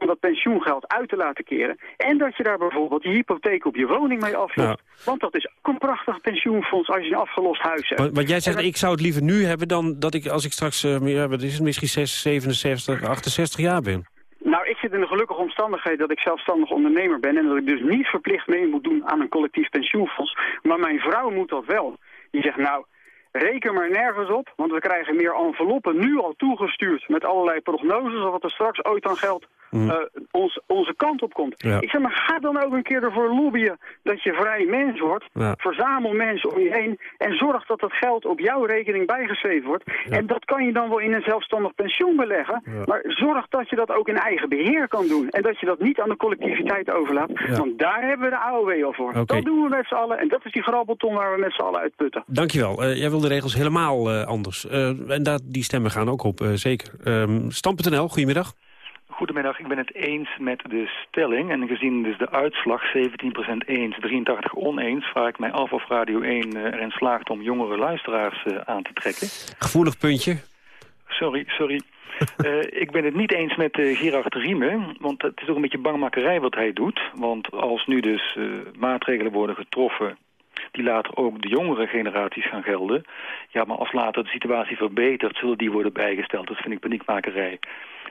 om dat pensioengeld uit te laten keren. En dat je daar bijvoorbeeld die hypotheek op je woning mee aflost. Want dat is ook een prachtig pensioenfonds als je een afgelost huis hebt. Want, jij zegt, ik zou het liever nu hebben dan dat ik als ik straks uh, meer, is het, misschien 6, 67, 68 jaar ben. Nou, ik zit in de gelukkige omstandigheid dat ik zelfstandig ondernemer ben... en dat ik dus niet verplicht mee moet doen aan een collectief pensioenfonds. Maar mijn vrouw moet dat wel. Die zegt, nou, Reken maar nergens op, want we krijgen meer enveloppen nu al toegestuurd met allerlei prognoses of wat er straks ooit aan geld mm. uh, ons, onze kant op komt. Ik zeg maar, ga dan ook een keer ervoor lobbyen dat je vrij mens wordt. Verzamel mensen om je heen en zorg dat dat geld op jouw rekening bijgeschreven wordt. En dat kan je dan wel in een zelfstandig pensioen beleggen, maar zorg dat je dat ook in eigen beheer kan doen. En dat je dat niet aan de collectiviteit overlaat, want daar hebben we de AOW al voor. Dat doen we met z'n allen en dat is die grabbelton waar we met z'n allen uitputten. Dankjewel. Uh, jij wil de regels helemaal uh, anders. en daar, die stemmen gaan ook op, zeker. Um, Stam.nl, goedemiddag. Goedemiddag, ik ben het eens met de stelling. En gezien dus de uitslag 17% eens, 83 oneens... vraag ik mij af of Radio 1 uh, erin slaagt om jongere luisteraars uh, aan te trekken. Gevoelig puntje. Sorry, sorry. uh, ik ben het niet eens met Gerard Riemen, want het is ook een beetje bangmakerij wat hij doet. Want als nu dus maatregelen worden getroffen die later ook de jongere generaties gaan gelden. Ja, maar als later de situatie verbetert, zullen die worden bijgesteld. Dat vind ik paniekmakerij.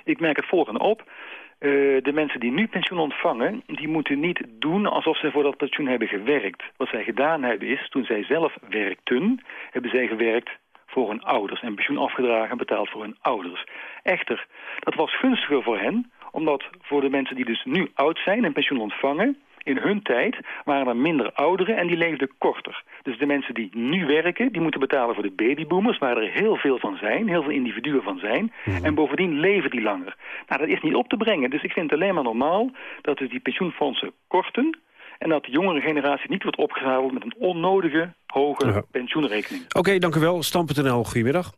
Ik merk het volgende op. Uh, de mensen die nu pensioen ontvangen, die moeten niet doen alsof ze voor dat pensioen hebben gewerkt. Wat zij gedaan hebben is, toen zij zelf werkten, hebben zij gewerkt voor hun ouders. En pensioen afgedragen en betaald voor hun ouders. Echter, dat was gunstiger voor hen, omdat voor de mensen die dus nu oud zijn en pensioen ontvangen in hun tijd waren er minder ouderen en die leefden korter. Dus de mensen die nu werken, die moeten betalen voor de babyboomers... waar er heel veel van zijn, heel veel individuen van zijn. Mhm. En bovendien leven die langer. Nou, dat is niet op te brengen. Dus ik vind het alleen maar normaal dat we die pensioenfondsen korten... En dat de jongere generatie niet wordt opgehaald met een onnodige hoge pensioenrekening. Oké, dank u wel. Stam.nl, goedemiddag.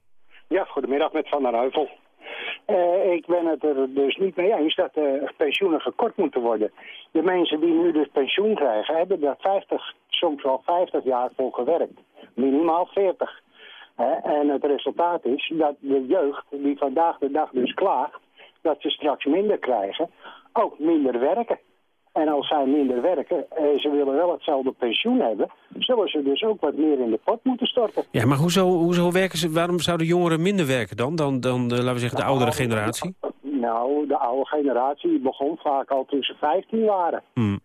Ja, goedemiddag met Van der Heuvel. Eh, ik ben het er dus niet mee eens dat uh, pensioenen gekort moeten worden. De mensen die nu dus pensioen krijgen, hebben daar 50, soms wel 50 jaar voor gewerkt. Minimaal 40. en het resultaat is dat de jeugd, die vandaag de dag dus klaagt, dat ze straks minder krijgen, ook minder werken. En als zij minder werken, eh, ze willen wel hetzelfde pensioen hebben... zullen ze dus ook wat meer in de pot moeten storten. Ja, maar hoezo, hoezo werken ze, waarom zouden jongeren minder werken dan? Dan, dan de, laten we zeggen, de Nou, oudere generatie? Nou, de oude generatie begon vaak al toen ze 15 waren. Hmm.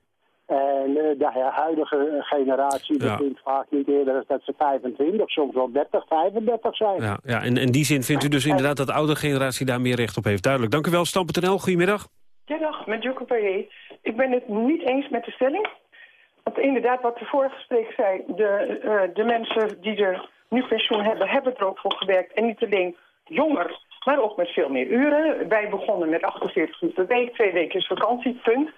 En eh, de huidige generatie Ja. begint vaak niet eerder dan dat ze 25, soms wel 30, 35 zijn. Ja, ja en in die zin vindt u dus inderdaad dat de oudere generatie daar meer recht op heeft. Duidelijk. Dank u wel, Stam.nl. Goedemiddag. Ja, dag, met Perrier. Ik ben het niet eens met de stelling. Want inderdaad, wat de vorige spreker zei... De, eh, de mensen die er nu pensioen hebben, hebben er ook voor gewerkt. En niet alleen jonger, maar ook met veel meer uren. Wij begonnen met 48 uur per week, twee weken vakantie, punt.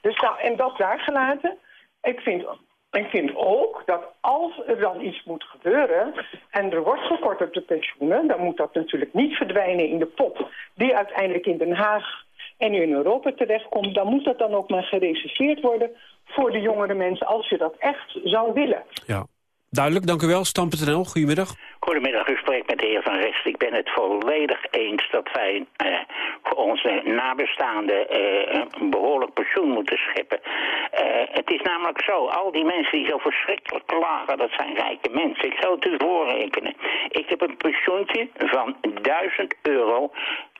Dus nou, en dat daar gelaten. Ik vind, ik vind ook dat als er dan iets moet gebeuren... en er wordt gekort op de pensioenen... dan moet dat natuurlijk niet verdwijnen in de pot... die uiteindelijk in Den Haag en nu in Europa terechtkomt... dan moet dat dan ook maar gereserveerd worden voor de jongere mensen... als je dat echt zou willen. Ja. Duidelijk, dank u wel. Stam.nl. Goedemiddag. Goedemiddag, u spreekt met de heer Van Rest. Ik ben het volledig eens dat wij eh, voor onze nabestaanden eh, een behoorlijk pensioen moeten scheppen. Eh, het is namelijk zo, al die mensen die zo verschrikkelijk klagen, dat zijn rijke mensen. Ik zal het u voorrekenen. Ik heb een pensioentje van 1000 euro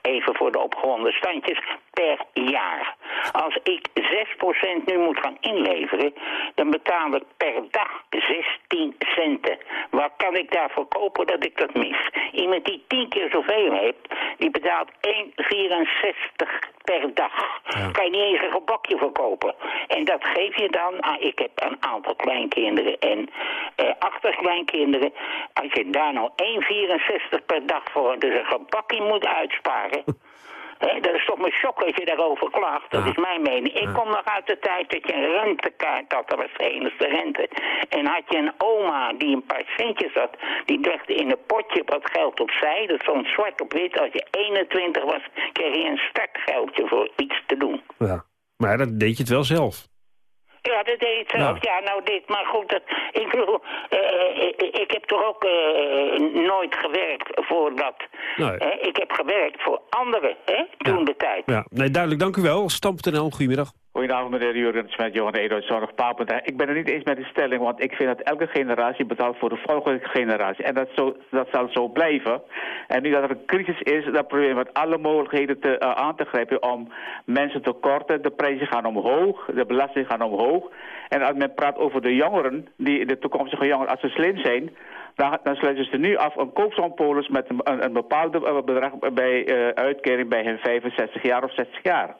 even voor de opgewonden standjes, per jaar. Als ik 6% nu moet gaan inleveren, dan betaal ik per dag 16 centen. Wat kan ik daarvoor kopen dat ik dat mis? Iemand die 10 keer zoveel heeft, die betaalt 1,64 per dag. Kan je niet eens een gebakje verkopen. En dat geef je dan, ah, ik heb een aantal kleinkinderen en eh, achterkleinkinderen. Als je daar nou 1,64 per dag voor dus een gebakje moet uitsparen... Dat is toch mijn shock als je daarover klaagt. Dat is mijn mening. Ik kom nog uit de tijd dat je een rentekaart had. Dat was de enige rente. En had je een oma die een paar centjes had. Die legde in een potje wat geld opzij. Dat stond zwart op wit. Als je 21 was, kreeg je een startgeldje voor iets te doen. Ja. Maar dan deed je het wel zelf. Ja, dat deed zelf. Ja, nou dit. Maar goed, dat, ik bedoel, eh, ik, ik heb toch ook eh, nooit gewerkt voor dat. Nee. Ik heb gewerkt voor anderen, hè, toen de tijd. Ja, nee, duidelijk. Dank u wel. Stam.nl. Goedemiddag. Goedenavond meneer Jurgens met Johan Edo, Zorg Papend. Ik ben het niet eens met de stelling, want ik vind dat elke generatie betaalt voor de volgende generatie. En dat, zo, dat zal zo blijven. En nu dat er een crisis is, dan proberen we met alle mogelijkheden te, eh, aan te grijpen om mensen te korten. De prijzen gaan omhoog, de belastingen gaan omhoog. En als men praat over de jongeren, die, de toekomstige jongeren, als ze slim zijn... Dan, dan sluiten ze nu af een koopsompolis met een, een, een bepaald eh, bedrag bij eh, uitkering bij hun 65 jaar of 60 jaar.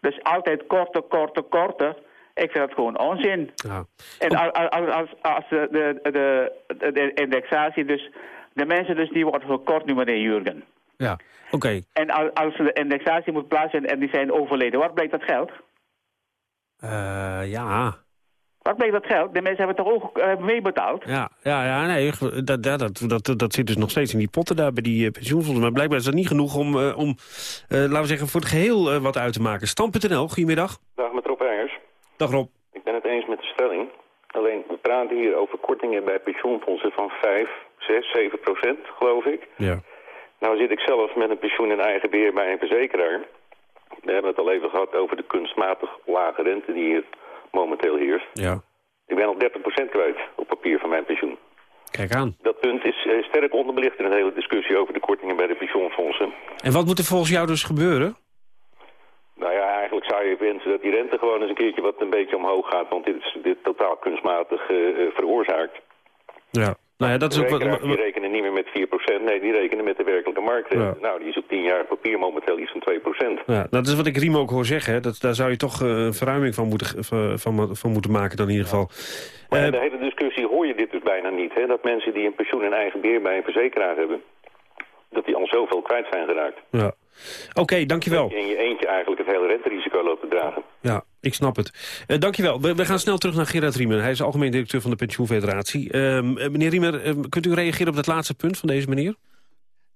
Dus altijd korter, korter, korter. Ik vind dat gewoon onzin. Ja. En als, als, als, de, de, de, de indexatie, dus de mensen dus die worden verkort nu, meneer Jurgen. Ja, oké. En als, als de indexatie moet plaatsvinden en die zijn overleden, wat blijkt dat geld? Eh, ja. Wat blijkt dat geld? De mensen hebben toch ook uh, meebetaald? Ja, ja, ja nee, dat, dat, dat, dat, dat zit dus nog steeds in die potten daar bij die uh, pensioenfondsen. Maar blijkbaar is dat niet genoeg om, uh, om laten we zeggen, voor het geheel wat uit te maken. Stam.nl, goedemiddag. Dag, met Rob Engers. Dag Rob. Ik ben het eens met de stelling. Alleen, we praten hier over kortingen bij pensioenfondsen van 5, 6, 7 procent, geloof ik. Ja. Nou zit ik zelf met een pensioen in eigen beheer bij een verzekeraar. We hebben het al even gehad over de kunstmatig lage rente die hier momenteel heerst. Ja. Ik ben al 30% kwijt op papier van mijn pensioen. Kijk aan. Dat punt is uh, sterk onderbelicht in een hele discussie over de kortingen bij de pensioenfondsen. En wat moet er volgens jou dus gebeuren? Nou ja, eigenlijk zou je wensen dat die rente gewoon eens een keertje wat een beetje omhoog gaat. Want dit is dit totaal kunstmatig uh, veroorzaakt. Ja. Nou ja, dat is ook wat... Die rekenen niet meer met 4%, nee, die rekenen met de werkelijke. Ja. Nou, die is op 10 jaar papier momenteel iets van 2%. Ja, dat is wat ik Riem ook hoor zeggen. Hè. Dat, daar zou je toch uh, een verruiming van moeten, van, van moeten maken dan in ieder geval. Maar in de hele discussie hoor je dit dus bijna niet. Hè? Dat mensen die een pensioen in eigen beheer bij een verzekeraar hebben... dat die al zoveel kwijt zijn geraakt. Ja. Oké, dankjewel. In je eentje eigenlijk het hele renterisico loopt te dragen. Ja, ik snap het. Uh, dankjewel. We, we, gaan snel terug naar Gerard Riemer. Hij is algemeen directeur van de Pensioenfederatie. Uh, meneer Riemer, uh, kunt u reageren op dat laatste punt van deze meneer?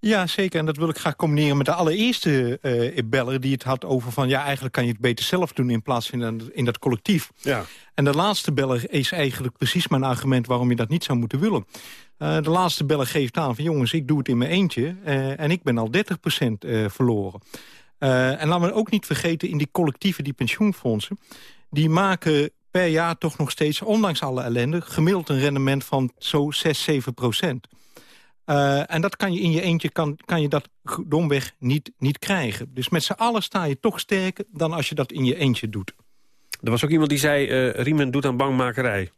Ja, zeker. En dat wil ik graag combineren met de allereerste uh, beller... die het had over van, ja, eigenlijk kan je het beter zelf doen... in plaats van in, in dat collectief. Ja. En de laatste beller is eigenlijk precies mijn argument... waarom je dat niet zou moeten willen. Uh, de laatste beller geeft aan van, jongens, ik doe het in mijn eentje... Uh, en ik ben al 30% verloren. en laten we ook niet vergeten, in die collectieven, die pensioenfondsen... die maken per jaar toch nog steeds, ondanks alle ellende... gemiddeld een rendement van zo 6, 7 procent. En dat kan je in je eentje kan, kan je dat domweg niet, niet krijgen. Dus met z'n allen sta je toch sterker dan als je dat in je eentje doet. Er was ook iemand die zei, uh, Riemen doet aan bangmakerij.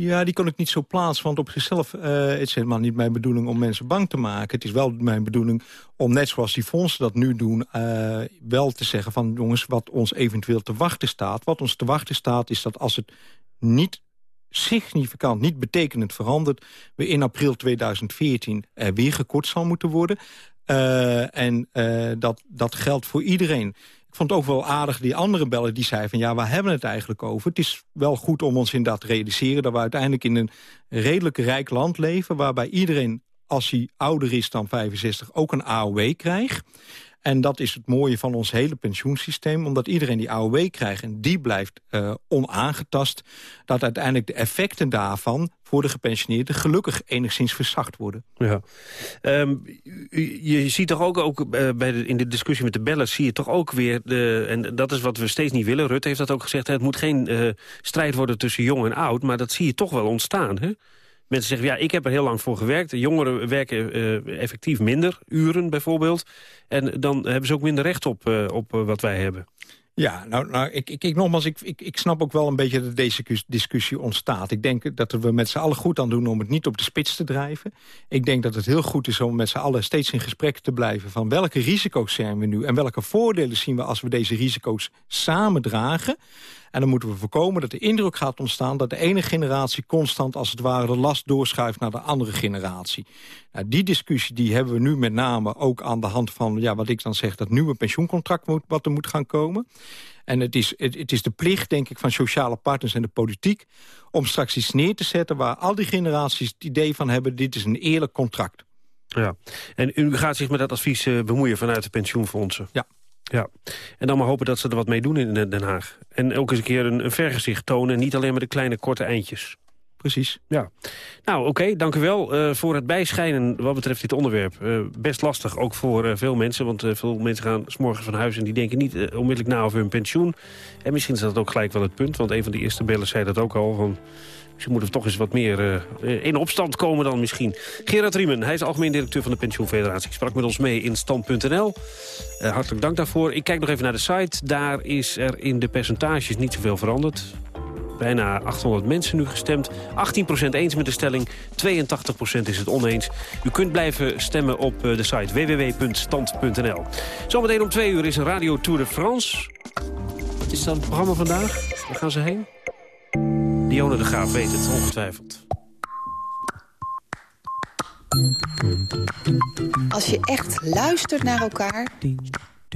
Ja, die kon ik niet zo plaatsen, want op zichzelf uh, het is helemaal niet mijn bedoeling om mensen bang te maken. Het is wel mijn bedoeling om, net zoals die fondsen dat nu doen, uh, wel te zeggen van jongens, wat ons eventueel te wachten staat. Wat ons te wachten staat is dat als het niet significant, niet betekenend veranderd... we in april 2014 uh, weer gekort zal moeten worden. Uh, en dat, dat geldt voor iedereen. Ik vond het ook wel aardig, die andere bellen die zei van... ja, waar hebben we het eigenlijk over? Het is wel goed om ons inderdaad te realiseren... dat we uiteindelijk in een redelijk rijk land leven... waarbij iedereen, als hij ouder is dan 65, ook een AOW krijgt. En dat is het mooie van ons hele pensioensysteem. Omdat iedereen die AOW krijgt en die blijft uh, onaangetast... dat uiteindelijk de effecten daarvan voor de gepensioneerden... gelukkig enigszins verzacht worden. Ja. Um, je ziet toch ook, ook uh, bij in de discussie met de bellers... zie je toch ook weer, de, en dat is wat we steeds niet willen... Rutte heeft dat ook gezegd, het moet geen uh, strijd worden tussen jong en oud... maar dat zie je toch wel ontstaan, hè? Mensen zeggen, ja, ik heb er heel lang voor gewerkt. Jongeren werken uh, effectief minder, uren bijvoorbeeld. En dan hebben ze ook minder recht op, uh, op uh, wat wij hebben. Ja, nou, nou ik, ik, ik, nogmaals, ik, ik, ik snap ook wel een beetje dat deze discussie ontstaat. Ik denk dat we met z'n allen goed aan doen om het niet op de spits te drijven. Ik denk dat het heel goed is om met z'n allen steeds in gesprek te blijven... van welke risico's zijn we nu en welke voordelen zien we als we deze risico's samen dragen... En dan moeten we voorkomen dat de indruk gaat ontstaan... dat de ene generatie constant als het ware de last doorschuift naar de andere generatie. Nou, die discussie die hebben we nu met name ook aan de hand van... Ja, wat ik dan zeg, dat nieuwe pensioencontract moet, wat er moet gaan komen. En het is, het, het is de plicht, denk ik, van sociale partners en de politiek... om straks iets neer te zetten waar al die generaties het idee van hebben... dit is een eerlijk contract. Ja, en u gaat zich met dat advies uh, bemoeien vanuit de pensioenfondsen? Ja. Ja, en dan maar hopen dat ze er wat mee doen in Den Haag. En ook eens een keer een, een vergezicht tonen... niet alleen maar de kleine korte eindjes. Precies. Ja. Nou, oké, okay, dank u wel uh, voor het bijschijnen wat betreft dit onderwerp. Uh, best lastig, ook voor uh, veel mensen. Want veel mensen gaan s morgens van huis en die denken niet onmiddellijk na over hun pensioen. En misschien is dat ook gelijk wel het punt. Want een van de eerste bellers zei dat ook al. Van, Misschien moeten toch eens wat meer uh, in opstand komen dan misschien. Gerard Riemen, hij is algemeen directeur van de Pensioenfederatie. Sprak met ons mee in stand.nl. Uh, hartelijk dank daarvoor. Ik kijk nog even naar de site. Daar is er in de percentages niet zoveel veranderd. Bijna 800 mensen nu gestemd. 18% eens met de stelling, 82% is het oneens. U kunt blijven stemmen op de site www.stand.nl. Zometeen om twee uur is een Radio Tour de France. Wat is dat het programma vandaag? Waar gaan ze heen? Dionne de Graaf weet het, ongetwijfeld. Als je echt luistert naar elkaar,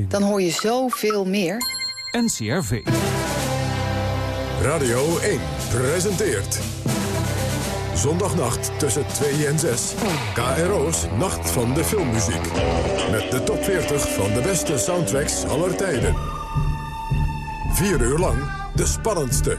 dan hoor je zoveel meer. NCRV. Radio 1 presenteert... Zondagnacht tussen 2 en 6. KRO's Nacht van de Filmmuziek. Met de top 40 van de beste soundtracks aller tijden. Vier uur lang de spannendste,